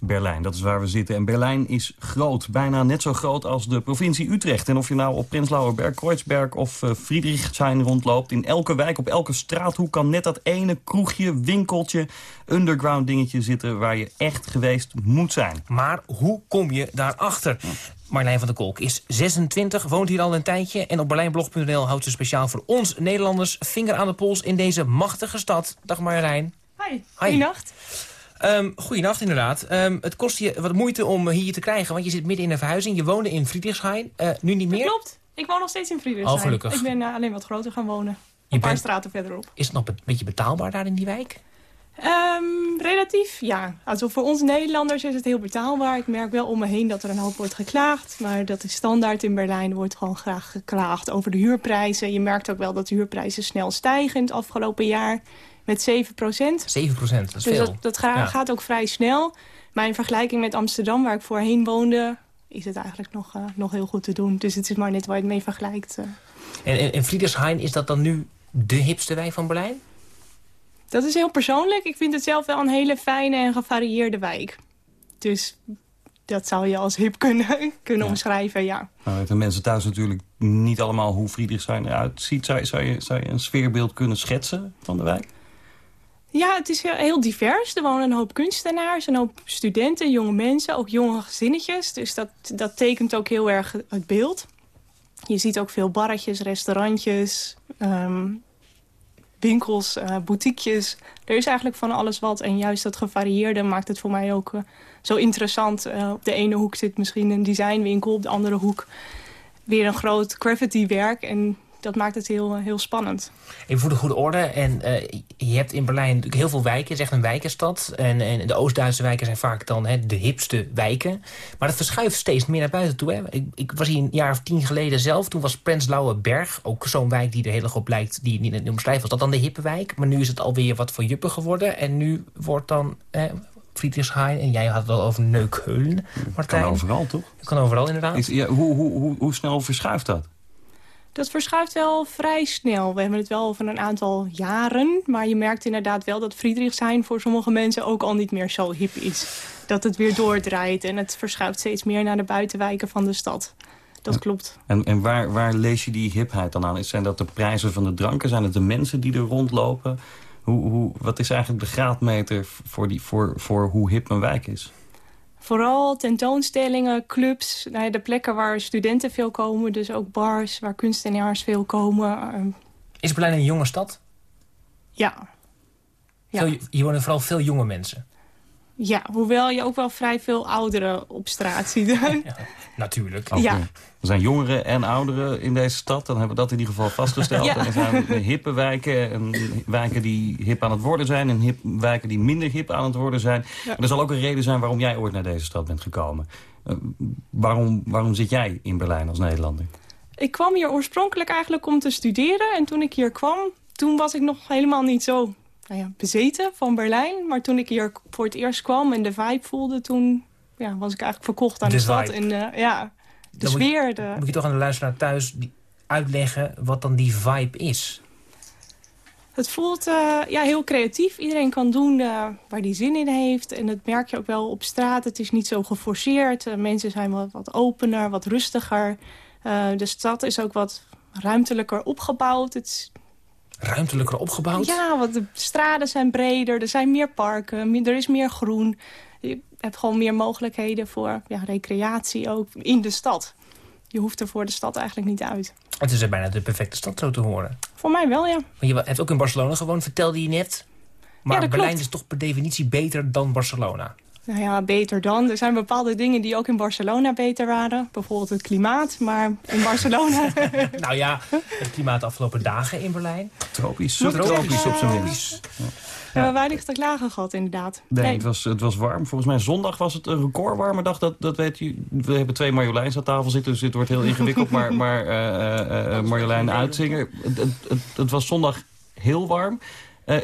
Berlijn, dat is waar we zitten. En Berlijn is groot, bijna net zo groot als de provincie Utrecht. En of je nou op Prins Kreuzberg of uh, Friedrichshain rondloopt... in elke wijk, op elke straathoek kan net dat ene kroegje, winkeltje... underground dingetje zitten waar je echt geweest moet zijn. Maar hoe kom je daarachter? Marlijn van der Kolk is 26, woont hier al een tijdje... en op berlijnblog.nl houdt ze speciaal voor ons Nederlanders... vinger aan de pols in deze machtige stad. Dag Marlijn. Hi, goeienacht. Um, goeienacht, inderdaad. Um, het kost je wat moeite om hier te krijgen, want je zit midden in een verhuizing. Je woonde in Friedrichshain, uh, nu niet meer? Dat klopt. Ik woon nog steeds in Friedrichshain. Oh, gelukkig. Ik ben uh, alleen wat groter gaan wonen. Je een paar straten verderop. Is het nog een beetje betaalbaar daar in die wijk? Um, relatief, ja. Also voor ons Nederlanders is het heel betaalbaar. Ik merk wel om me heen dat er een hoop wordt geklaagd. Maar dat is standaard in Berlijn. Er wordt gewoon graag geklaagd over de huurprijzen. Je merkt ook wel dat de huurprijzen snel stijgen het afgelopen jaar. Met 7 procent. 7 procent, dat is dus veel. dat, dat gaat ook vrij snel. Maar in vergelijking met Amsterdam, waar ik voorheen woonde... is het eigenlijk nog, uh, nog heel goed te doen. Dus het is maar net waar je het mee vergelijkt. Uh. En, en, en Friedrichshain, is dat dan nu de hipste wijk van Berlijn? Dat is heel persoonlijk. Ik vind het zelf wel een hele fijne en gevarieerde wijk. Dus dat zou je als hip kunnen, kunnen ja. omschrijven, ja. Nou weten mensen thuis natuurlijk niet allemaal hoe Friedrichshain eruit ziet. Zou je, zou, je, zou je een sfeerbeeld kunnen schetsen van de wijk? Ja, het is heel divers. Er wonen een hoop kunstenaars, een hoop studenten, jonge mensen, ook jonge gezinnetjes. Dus dat, dat tekent ook heel erg het beeld. Je ziet ook veel barretjes, restaurantjes, um, winkels, uh, boutiquejes. Er is eigenlijk van alles wat. En juist dat gevarieerde maakt het voor mij ook uh, zo interessant. Uh, op de ene hoek zit misschien een designwinkel, op de andere hoek weer een groot graffiti-werk. En dat maakt het heel, heel spannend. Even voor de goede orde. En uh, je hebt in Berlijn natuurlijk heel veel wijken. Het is echt een wijkenstad. En, en de Oost-Duitse wijken zijn vaak dan hè, de hipste wijken. Maar dat verschuift steeds meer naar buiten toe. Hè. Ik, ik, was hier een jaar of tien geleden zelf. Toen was Prenzlauer Berg, ook zo'n wijk die er heel erg op lijkt... die niet in omschrijft, was dat dan de hippe wijk. Maar nu is het alweer wat voor juppen geworden. En nu wordt dan... Eh, Friedrichshain. En jij had het al over Neukölln, Martijn. Kan overal, toch? Kan overal, inderdaad. Is, ja, hoe, hoe, hoe, hoe snel verschuift dat? Dat verschuift wel vrij snel. We hebben het wel over een aantal jaren. Maar je merkt inderdaad wel dat Friedrichshain voor sommige mensen ook al niet meer zo hip is. Dat het weer doordraait en het verschuift steeds meer naar de buitenwijken van de stad. Dat klopt. En, en waar, waar lees je die hipheid dan aan? Zijn dat de prijzen van de dranken? Zijn het de mensen die er rondlopen? Hoe, hoe, wat is eigenlijk de graadmeter voor, die, voor, voor hoe hip een wijk is? Vooral tentoonstellingen, clubs, de plekken waar studenten veel komen. Dus ook bars waar kunstenaars veel komen. Is Berlijn een jonge stad? Ja. ja. Veel, hier wonen vooral veel jonge mensen. Ja, hoewel je ook wel vrij veel ouderen op straat ziet. Ja, natuurlijk. Okay. Ja. Er zijn jongeren en ouderen in deze stad. Dan hebben we dat in ieder geval vastgesteld. Ja. En er zijn hippe wijken en wijken die hip aan het worden zijn... en hip, wijken die minder hip aan het worden zijn. Ja. Er zal ook een reden zijn waarom jij ooit naar deze stad bent gekomen. Uh, waarom, waarom zit jij in Berlijn als Nederlander? Ik kwam hier oorspronkelijk eigenlijk om te studeren. En toen ik hier kwam, toen was ik nog helemaal niet zo nou ja, bezeten van Berlijn. Maar toen ik hier voor het eerst kwam en de vibe voelde... toen ja, was ik eigenlijk verkocht aan de, de stad. En, uh, ja, dan. Moet je, de... moet je toch aan de luisteraar thuis uitleggen wat dan die vibe is? Het voelt uh, ja, heel creatief. Iedereen kan doen uh, waar hij zin in heeft. En dat merk je ook wel op straat. Het is niet zo geforceerd. mensen zijn wat, wat opener, wat rustiger. de stad is ook wat ruimtelijker opgebouwd. Het is ruimtelijker opgebouwd? Ja, want de straten zijn breder, er zijn meer parken, er is meer groen. Je hebt gewoon meer mogelijkheden voor ja, recreatie ook in de stad. Je hoeft er voor de stad eigenlijk niet uit. Het is bijna de perfecte stad zo te horen. Voor mij wel, ja. Maar je hebt ook in Barcelona gewoond, vertelde je net. Maar ja, Berlijn klopt. is toch per definitie beter dan Barcelona? Nou ja, beter dan. Er zijn bepaalde dingen die ook in Barcelona beter waren. Bijvoorbeeld het klimaat, maar in Barcelona... nou ja, het klimaat de afgelopen dagen in Berlijn. Tropisch, subtropisch op zijn minst. Ja. We hebben weinig te klagen gehad, inderdaad. Nee, nee, Het, was, het was warm. Volgens mij zondag was het een recordwarme dag. Dat, dat weet je. We hebben twee Marjoleins aan tafel zitten, dus dit wordt heel ingewikkeld. maar maar uh, uh, Marjolein Uitzinger, het, het, het, het, was zondag heel warm. Uh,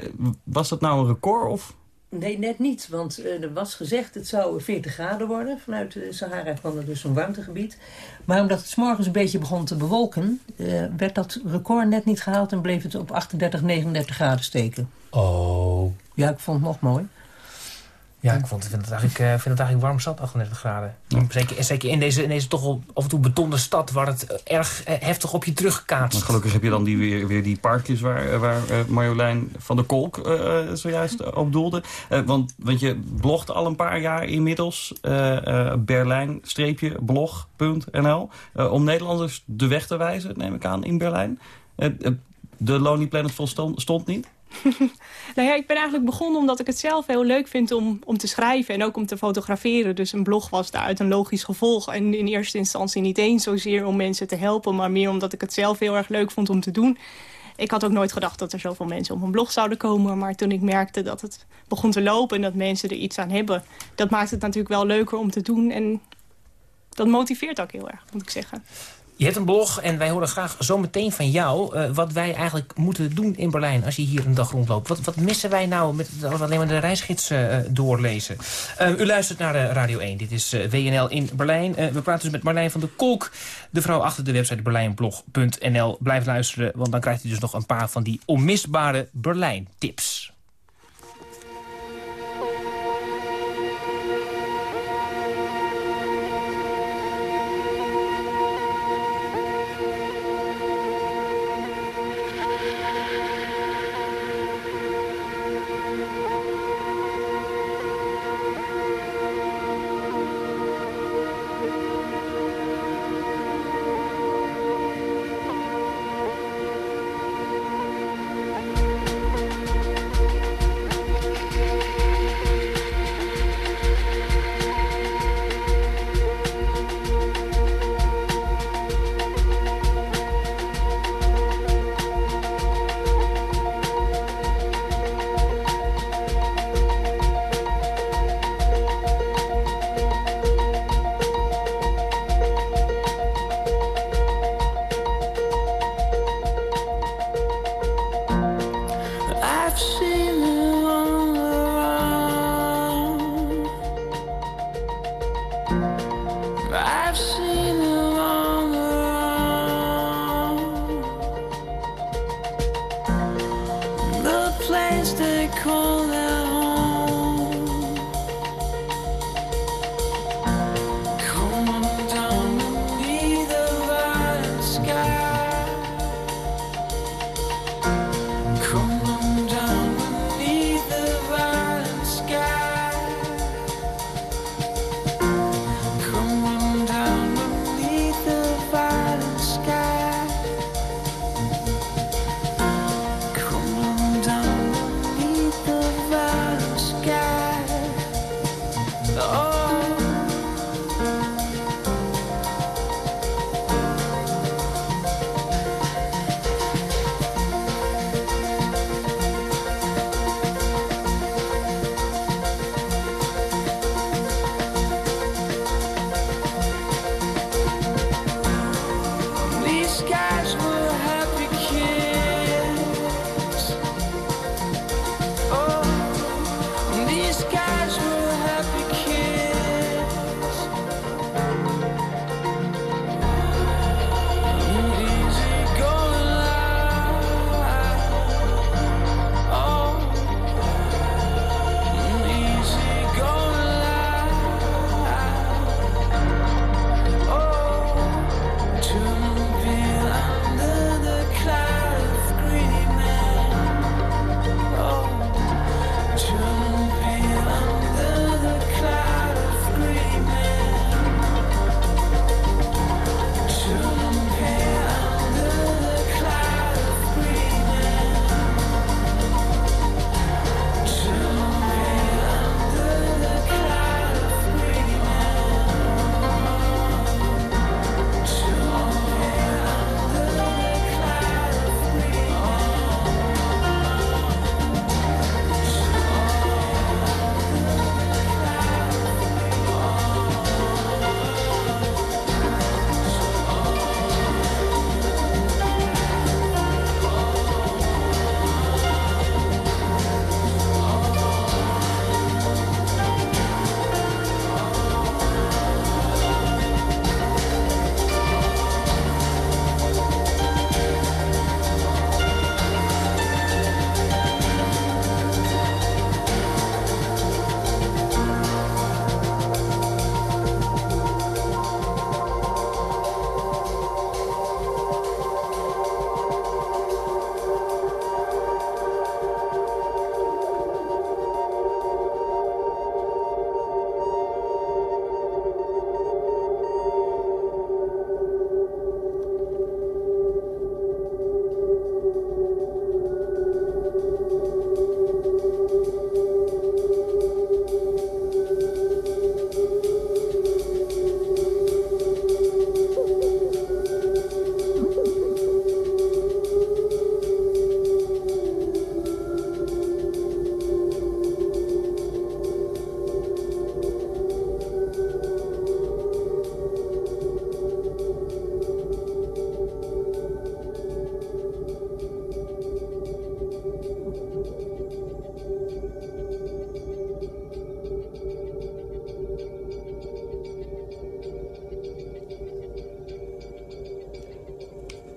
was dat nou een record of... Nee, net niet. Want uh, er was gezegd het zou 40 graden worden. Vanuit de Sahara kwam er dus een warmtegebied. Maar omdat het 's morgens een beetje begon te bewolken... Uh, werd dat record net niet gehaald en bleef het op 38, 39 graden steken. Oh. Ja, ik vond het nog mooi. Ja, ik vond, vind, het eigenlijk, uh, vind het eigenlijk warm zat, 38 graden. Zeker, zeker in, deze, in deze toch al af en toe betonnen stad... waar het eh, erg uh, heftig op je terugkaatst. Maar gelukkig heb je dan die, weer, weer die parkjes waar, waar Marjolein van der Kolk zojuist op doelde. want, want je blogt al een paar jaar inmiddels. Berlijn-blog.nl. om Nederlanders de weg te wijzen, neem ik aan, in Berlijn. de Lonely Planet volstond stond niet? nou ja, ik ben eigenlijk begonnen omdat ik het zelf heel leuk vind om, om te schrijven en ook om te fotograferen. Dus een blog was daaruit een logisch gevolg. En in eerste instantie niet eens zozeer om mensen te helpen, maar meer omdat ik het zelf heel erg leuk vond om te doen. Ik had ook nooit gedacht dat er zoveel mensen op een blog zouden komen. Maar toen ik merkte dat het begon te lopen en dat mensen er iets aan hebben... dat maakt het natuurlijk wel leuker om te doen. En dat motiveert ook heel erg, moet ik zeggen. Je hebt een blog en wij horen graag zo meteen van jou... Uh, wat wij eigenlijk moeten doen in Berlijn als je hier een dag rondloopt. Wat, wat missen wij nou met alleen maar de reisgids uh, doorlezen? Uh, u luistert naar Radio 1. Dit is WNL in Berlijn. we praten dus met Marlijn van der Kolk, de vrouw achter de website berlijnblog.nl. Blijf luisteren, want dan krijgt u dus nog een paar van die onmisbare Berlijn-tips.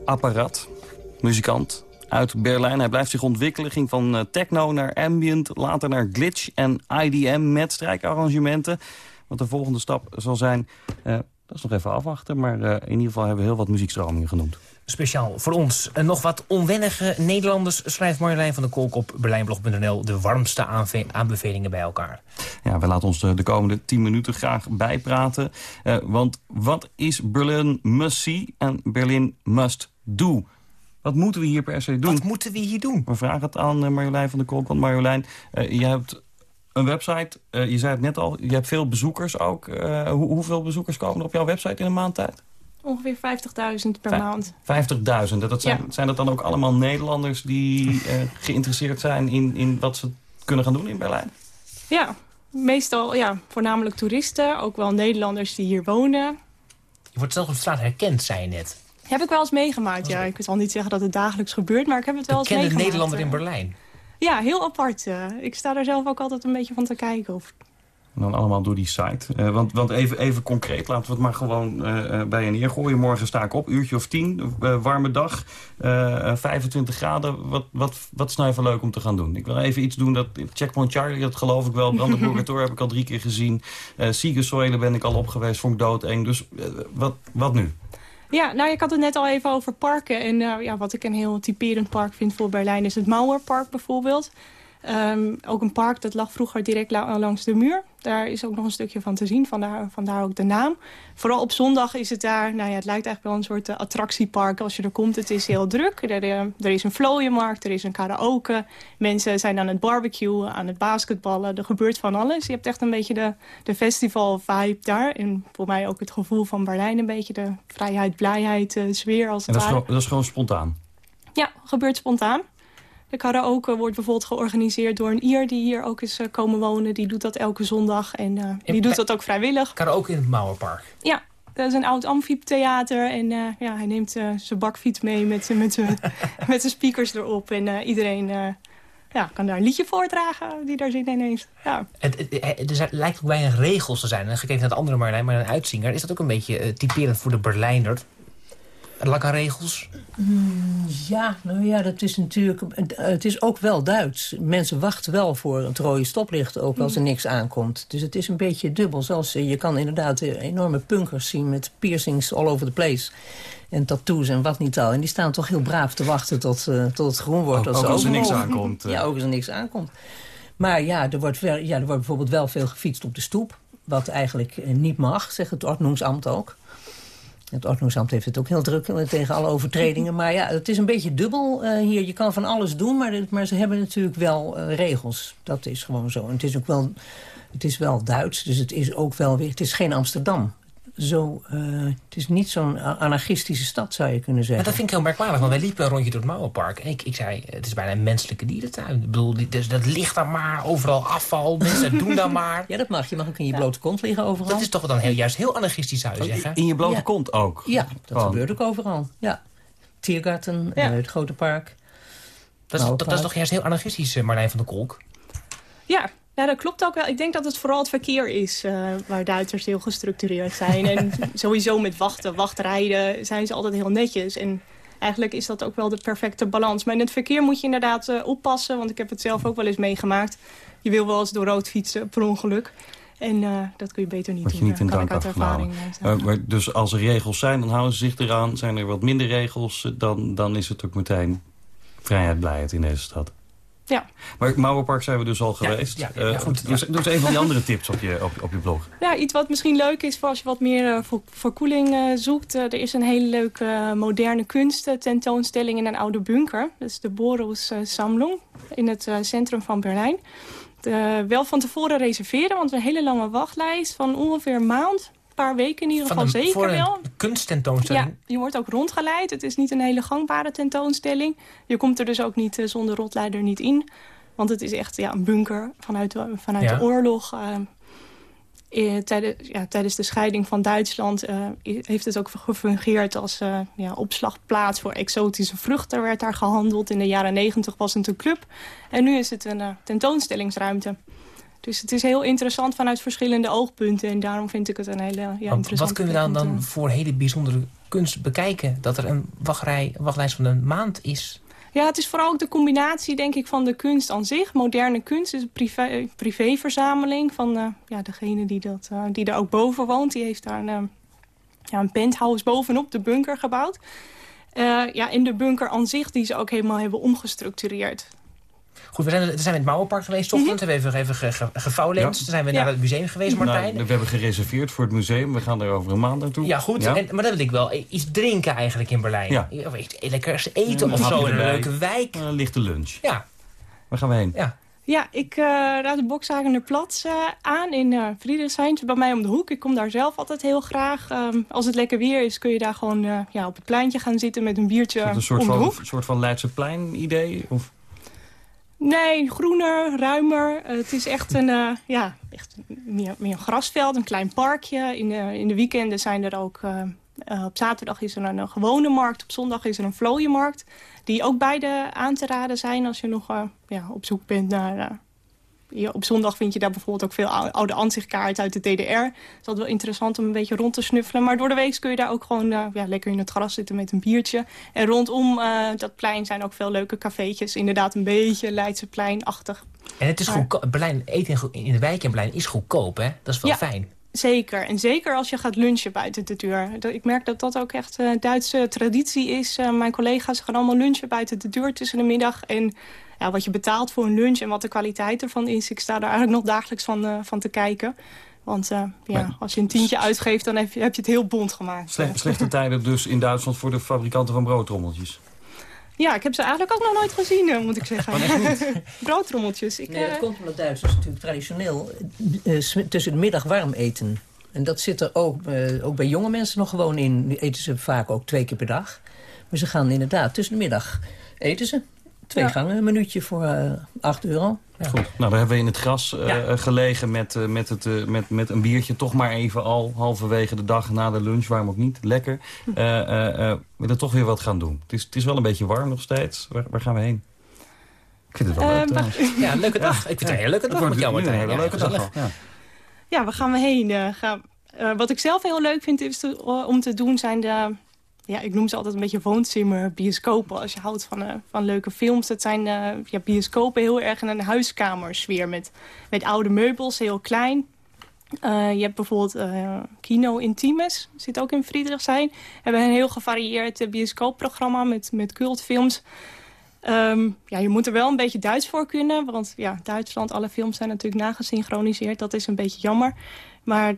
Apparat, muzikant uit Berlijn. Hij blijft zich ontwikkelen, ging van eh, techno naar ambient, later naar glitch en IDM met strijkarrangementen. Wat de volgende stap zal zijn, uh, dat is nog even afwachten. Maar uh, in ieder geval hebben we heel wat muziekstromingen genoemd. Speciaal voor ons. En nog wat onwennige Nederlanders schrijft Marjolein van der Kolk op berlijnblog.nl de warmste aanbevelingen bij elkaar. Ja, we laten ons de, de komende 10 minuten graag bijpraten. Uh, want wat is Berlin must see en Berlin must do? Wat moeten we hier per se doen? Wat moeten we hier doen? We vragen het aan Marjolein van der Kolk. Want Marjolein, uh, je hebt een website. Uh, je zei het net al, je hebt veel bezoekers ook. Uh, hoe, hoeveel bezoekers komen er op jouw website in een maand tijd? Ongeveer 50.000 per maand. 50.000. Dat zijn, ja. zijn dat dan ook allemaal Nederlanders die uh, geïnteresseerd zijn in, in wat ze kunnen gaan doen in Berlijn? Ja, meestal ja, voornamelijk toeristen. Ook wel Nederlanders die hier wonen. Je wordt zelf op straat herkend, zei je net. Heb ik wel eens meegemaakt, ja. Ik zal niet zeggen dat het dagelijks gebeurt, maar ik heb het wel eens meegemaakt. Bekende Nederlander in Berlijn. Ja, heel apart. Uh, ik sta daar zelf ook altijd een beetje van te kijken. Of... En dan allemaal door die site. Uh, want want even, even concreet, laten we het maar gewoon uh, bij je neergooien. Morgen sta ik op, uurtje of tien, warme dag, 25 graden. Wat, wat, wat is nou even leuk om te gaan doen? Ik wil even iets doen, dat Checkpoint Charlie, dat geloof ik wel. Brandenburger Tor heb ik al drie keer gezien. Uh, ben ik al op geweest, vond ik doodeng. Dus wat, wat nu? Ja, nou, ik had het net al even over parken. En uh, ja, wat ik een heel typerend park vind voor Berlijn is het Mauerpark bijvoorbeeld. Um, ook een park dat lag vroeger direct la langs de muur. Daar is ook nog een stukje van te zien, vandaar, vandaar ook de naam. Vooral op zondag is het daar, nou ja, het lijkt eigenlijk wel een soort uh, attractiepark. Als je er komt, het is heel druk. Er, uh, er is een vlooienmarkt, er is een karaoke. Mensen zijn aan het barbecuen, aan het basketballen. Er gebeurt van alles. Je hebt echt een beetje de, de festival-vibe daar. En voor mij ook het gevoel van Berlijn een beetje. De vrijheid, blijheid, uh, sfeer als en dat is, gewoon, dat is gewoon spontaan? Ja, gebeurt spontaan. De karaoke wordt bijvoorbeeld georganiseerd door een Ier die hier ook is uh, komen wonen. Die doet dat elke zondag en uh, die doet dat ook vrijwillig. Karaoke in het Mauerpark? Ja, dat is een oud amfitheater. En uh, ja, hij neemt zijn bakfiets mee met, met, met de speakers erop. En iedereen ja, kan daar een liedje voordragen die daar zin in heeft. Ja. Het, het, er lijkt ook weinig regels te zijn. En gekeken naar de andere Marlijn, maar een uitzinger. Is dat ook een beetje typerend voor de Berlijner? Lange regels? Mm, ja, nou ja, dat is natuurlijk... Het is ook wel Duits. Mensen wachten wel voor het rode stoplicht, ook als er niks aankomt. Dus het is een beetje dubbel. Zelfs, je kan inderdaad enorme punkers zien met piercings all over the place. En tattoos en wat niet al. En die staan toch heel braaf te wachten tot, uh, tot het groen wordt. Ook, als, ook als er niks aankomt. Ja, ook als er niks aankomt. Maar ja er, wordt wel, ja, er wordt bijvoorbeeld wel veel gefietst op de stoep. Wat eigenlijk niet mag, zegt het ordnungsamt ook. Het ordnungsamt heeft het ook heel druk tegen alle overtredingen. Maar ja, het is een beetje dubbel uh, hier. Je kan van alles doen, maar, maar ze hebben natuurlijk wel uh, regels. Dat is gewoon zo. En het is ook wel, het is wel Duits, dus het is ook wel weer... Het is geen Amsterdam zo... Uh, het is niet zo'n anarchistische stad, zou je kunnen zeggen. Maar dat vind ik heel merkwaardig, want wij liepen een rondje door het Mauerpark. En ik, ik zei, het is bijna een menselijke dierentuin. Ik bedoel, dus dat ligt daar maar, overal afval, mensen doen daar maar. Ja, dat mag. Je mag ook in je blote kont liggen overal. Dat is toch dan heel, juist heel anarchistisch, zou je zeggen? In je blote ja. kont ook? Ja, dat gebeurt ook overal. Ja. Tiergarten, ja. het grote park. Dat is, dat, dat is toch juist heel anarchistisch, Marlijn van der Kolk? Ja, ja, dat klopt ook wel. Ik denk dat het vooral het verkeer is uh, waar Duitsers heel gestructureerd zijn. en sowieso met wachten, wachtrijden zijn ze altijd heel netjes. En eigenlijk is dat ook wel de perfecte balans. Maar in het verkeer moet je inderdaad uh, oppassen. Want ik heb het zelf ook wel eens meegemaakt. Je wil wel eens door rood fietsen per ongeluk. En uh, dat kun je beter niet Word je doen. niet in dank afgenomen. maar dus als er regels zijn, dan houden ze zich eraan. Zijn er wat minder regels, dan, dan is het ook meteen vrijheid, blijheid in deze stad. Ja. Maar Mauerpark zijn we dus al geweest. Ja, ja, ja, goed. Uh, dus, dus een van die andere tips op je, op, op je blog. Ja, iets wat misschien leuk is voor als je wat meer uh, voor, verkoeling uh, zoekt. er is een hele leuke moderne kunst tentoonstelling in een oude bunker. Dat is de Boros Sammlung in het centrum van Berlijn. De, wel van tevoren reserveren, want een hele lange wachtlijst van ongeveer een maand paar weken in ieder geval zeker voor wel. Een kunsttentoonstelling? Ja, je wordt ook rondgeleid. Het is niet een hele gangbare tentoonstelling. Je komt er dus ook niet uh, zonder rotleider niet in. Want het is echt ja, een bunker vanuit, vanuit ja. de oorlog. Uh, tijdens, ja, tijdens de scheiding van Duitsland uh, heeft het ook gefungeerd als uh, ja, opslagplaats voor exotische vruchten. werd daar gehandeld. In de jaren negentig was het een club. En nu is het een tentoonstellingsruimte. Dus het is heel interessant vanuit verschillende oogpunten. En daarom vind ik het een hele ja, interessante Wat kunnen we dan, dan voor hele bijzondere kunst bekijken? Dat er een wachtrij, wachtlijst van een maand is? Ja, het is vooral ook de combinatie denk ik van de kunst aan zich. Moderne kunst is een privé, privéverzameling van uh, ja, degene die, dat, uh, die daar ook boven woont. Die heeft daar een, uh, ja, een penthouse bovenop de bunker gebouwd. ja, in de bunker aan zich die ze ook helemaal hebben omgestructureerd. Goed, we zijn, we zijn in het Mouwenpark geweest. Ochtend mm -hmm. hebben we even, even ge, ge, gevouwlenst. Ja. Toen zijn we ja. naar het museum geweest, Martijn. Nou, we hebben gereserveerd voor het museum. We gaan er over een maand naartoe. Ja, goed. Ja. En, maar dat wil ik wel. Iets drinken eigenlijk in Berlijn. Ja. Of iets lekkers eten of zo in een leuke wijk. Een lichte lunch. Ja. Waar gaan we heen? Ja. Ja, ik uh, raad de Bokshagener Platz uh, aan in uh, Friedrichshain. bij mij om de hoek. Ik kom daar zelf altijd heel graag. Um, als het lekker weer is, kun je daar gewoon ja, op het pleintje gaan zitten met een biertje een soort om van, de hoek. Een soort van Leidseplein idee? Of? Nee, groener, ruimer. Uh, het is echt een, uh, ja, echt meer, meer een grasveld, een klein parkje. In de, in de weekenden zijn er ook... Uh, op zaterdag is er een, een, gewone markt. Op zondag is er een vlooienmarkt. Die ook beide aan te raden zijn als je nog ja, op zoek bent naar... Op zondag vind je daar bijvoorbeeld ook veel oude aanzichtkaarten uit de DDR. Het is altijd wel interessant om een beetje rond te snuffelen. Maar door de week kun je daar ook gewoon uh, ja, lekker in het gras zitten met een biertje. En rondom uh, dat plein zijn ook veel leuke cafeetjes. Inderdaad een beetje Leidseplein-achtig. En het is goedkoop. Berlijn, eten in de wijk in Berlijn is goedkoop, hè? Dat is wel ja. fijn. Zeker. En zeker als je gaat lunchen buiten de deur. Ik merk dat dat ook echt uh, Duitse traditie is. Uh, mijn collega's gaan allemaal lunchen buiten de deur tussen de middag. En ja, wat je betaalt voor een lunch en wat de kwaliteit ervan is. Ik sta daar eigenlijk nog dagelijks van, uh, van te kijken. Want ja, maar, als je een tientje uitgeeft, dan heb je, heb je het heel bond gemaakt. Slecht, slechte tijden dus in Duitsland voor de fabrikanten van broodtrommeltjes. Ja, ik heb ze eigenlijk ook nog nooit gezien, moet ik zeggen. Broodtrommeltjes. Ik, nee, dat komt omdat Duitsers natuurlijk traditioneel uh, tussen de middag warm eten. En dat zit er ook, uh, ook bij jonge mensen nog gewoon in. Die eten ze vaak ook twee keer per dag. Maar ze gaan inderdaad tussen de middag eten ze. Twee ja. gangen, een minuutje voor uh, 8 euro. Ja. Goed, nou daar hebben we in het gras uh, ja. gelegen met, uh, met, het, uh, met, met een biertje. Toch maar even al, halverwege de dag na de lunch, waarom ook niet. Lekker. we willen toch weer wat gaan doen. Het is, het is wel een beetje warm nog steeds. Waar, waar gaan we heen? Ik vind het wel leuk maar, Ja, een leuke dag. Ik vind het een hele leuke dag met jou, Martijn. Een hele leuke dag. Ja. ja, waar gaan we heen? gaan, wat ik zelf heel leuk vind is te, om te doen zijn de ja, ik noem ze altijd een beetje woonzimmer, bioscopen. Als je houdt van, uh, van leuke films. Dat zijn uh, ja, bioscopen heel erg in een huiskamersfeer. Met, met oude meubels, heel klein. Uh, je hebt bijvoorbeeld Kino Intimes, zit ook in Friedrichshain. We hebben een heel gevarieerd bioscoopprogramma met, met cultfilms. Um, ja, je moet er wel een beetje Duits voor kunnen. Want ja, Duitsland, alle films zijn natuurlijk nagesynchroniseerd. Dat is een beetje jammer. Maar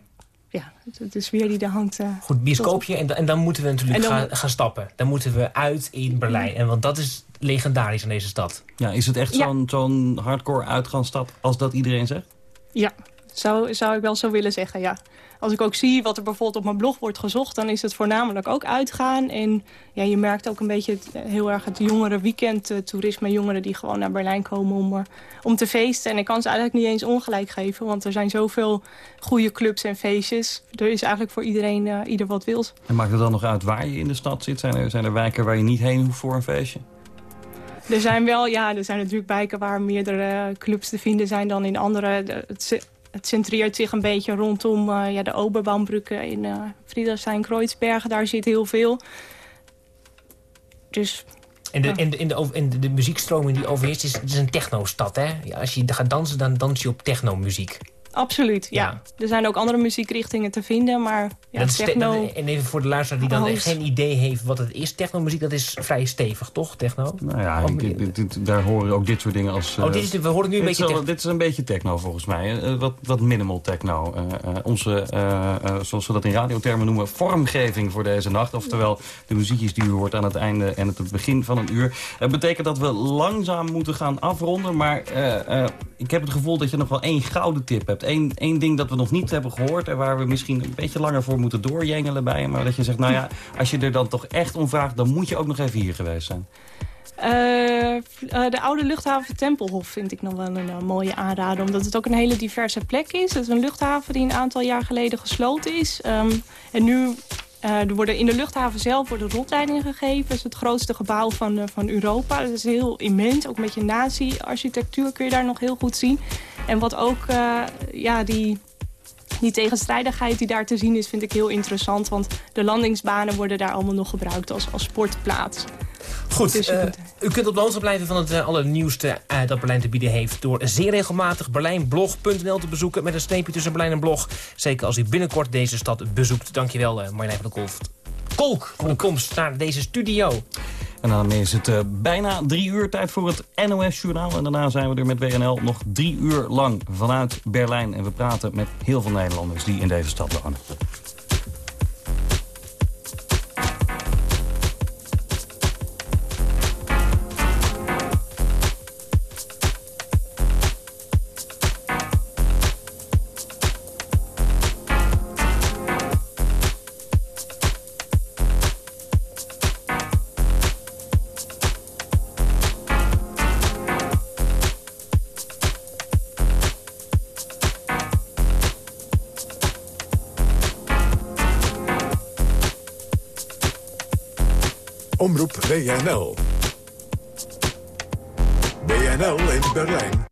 ja, de sfeer die er hangt. Uh, Goed, bioscoopje. En, en, dan moeten we natuurlijk dan, gaan, gaan, stappen. Dan moeten we uit in Berlijn. En want dat is legendarisch aan deze stad. Ja, is het echt ja. zo'n zo'n hardcore uitgaansstad als dat iedereen zegt? Ja, zou, zou ik wel zo willen zeggen, ja. Als ik ook zie wat er bijvoorbeeld op mijn blog wordt gezocht... dan is het voornamelijk ook uitgaan. En ja, je merkt ook een beetje het, heel erg het jongere weekendtoerisme. Jongeren die gewoon naar Berlijn komen om, uh, om te feesten. En ik kan ze eigenlijk niet eens ongelijk geven. Want er zijn zoveel goede clubs en feestjes. Er is eigenlijk voor iedereen uh, ieder wat wils. En maakt het dan nog uit waar je in de stad zit? Zijn er, zijn er wijken waar je niet heen hoeft voor een feestje? Er zijn wel, ja, er zijn natuurlijk wijken waar meerdere clubs te vinden zijn dan in andere. Het, het centreert zich een beetje rondom uh, ja, de Oberbaumbrücken in uh, Friedrichshain, Kreuzberg. Daar zit heel veel. Dus... En de, ja. in de, in de, in de, de muziekstroming die overheerst is, het is een techno-stad, hè? Ja, als je gaat dansen, dan dans je op techno-muziek. Absoluut, ja. ja. Er zijn ook andere muziekrichtingen te vinden, maar ja, dat techno... Dat, en even voor de luisteraar die dan geen idee heeft wat het is. Techno-muziek, dat is vrij stevig, toch, techno? Nou ja, ik, dit, dit, daar horen ook dit soort dingen als... Oh, dit is, we horen nu een dit beetje... Dit is een beetje techno, volgens mij. Uh, wat, wat minimal techno. Uh, uh, onze, zoals we dat in radiothermen noemen, vormgeving voor deze nacht. Oftewel, de muziekjes die u hoort aan het einde en het begin van een uur. Het betekent dat we langzaam moeten gaan afronden. Maar ik heb het gevoel dat je nog wel één gouden tip hebt. Eén, één ding dat we nog niet hebben gehoord... en waar we misschien een beetje langer voor moeten doorjengelen bij. Maar dat je zegt, nou ja, als je er dan toch echt om vraagt... dan moet je ook nog even hier geweest zijn. Uh, uh, de oude luchthaven Tempelhof vind ik nog wel een uh, mooie aanrader. Omdat het ook een hele diverse plek is. Het is een luchthaven die een aantal jaar geleden gesloten is. Um, en nu er worden in de luchthaven zelf worden rondleidingen gegeven. Het is het grootste gebouw van, van Europa. Het is heel immens. Ook met je nazi-architectuur kun je daar nog heel goed zien. En wat ook ja, die die tegenstrijdigheid die daar te zien is, vind ik heel interessant. Want de landingsbanen worden daar allemaal nog gebruikt als, als sportplaats. Goed, Dus eh, kunt- u kunt op de hoogte blijven van het eh, allernieuwste eh, dat Berlijn te bieden heeft... door zeer regelmatig berlijnblog.nl te bezoeken... met een streepje tussen Berlijn en blog. Zeker als u binnenkort deze stad bezoekt. Dankjewel, Marjolein van der Kolft. Kolk voor de komst naar deze studio. En daarmee is het eh, bijna drie uur tijd voor het NOS-journaal. En daarna zijn we er met WNL nog drie uur lang vanuit Berlijn. En we praten met heel veel Nederlanders die in deze stad wonen. WNL. WNL in Berlijn.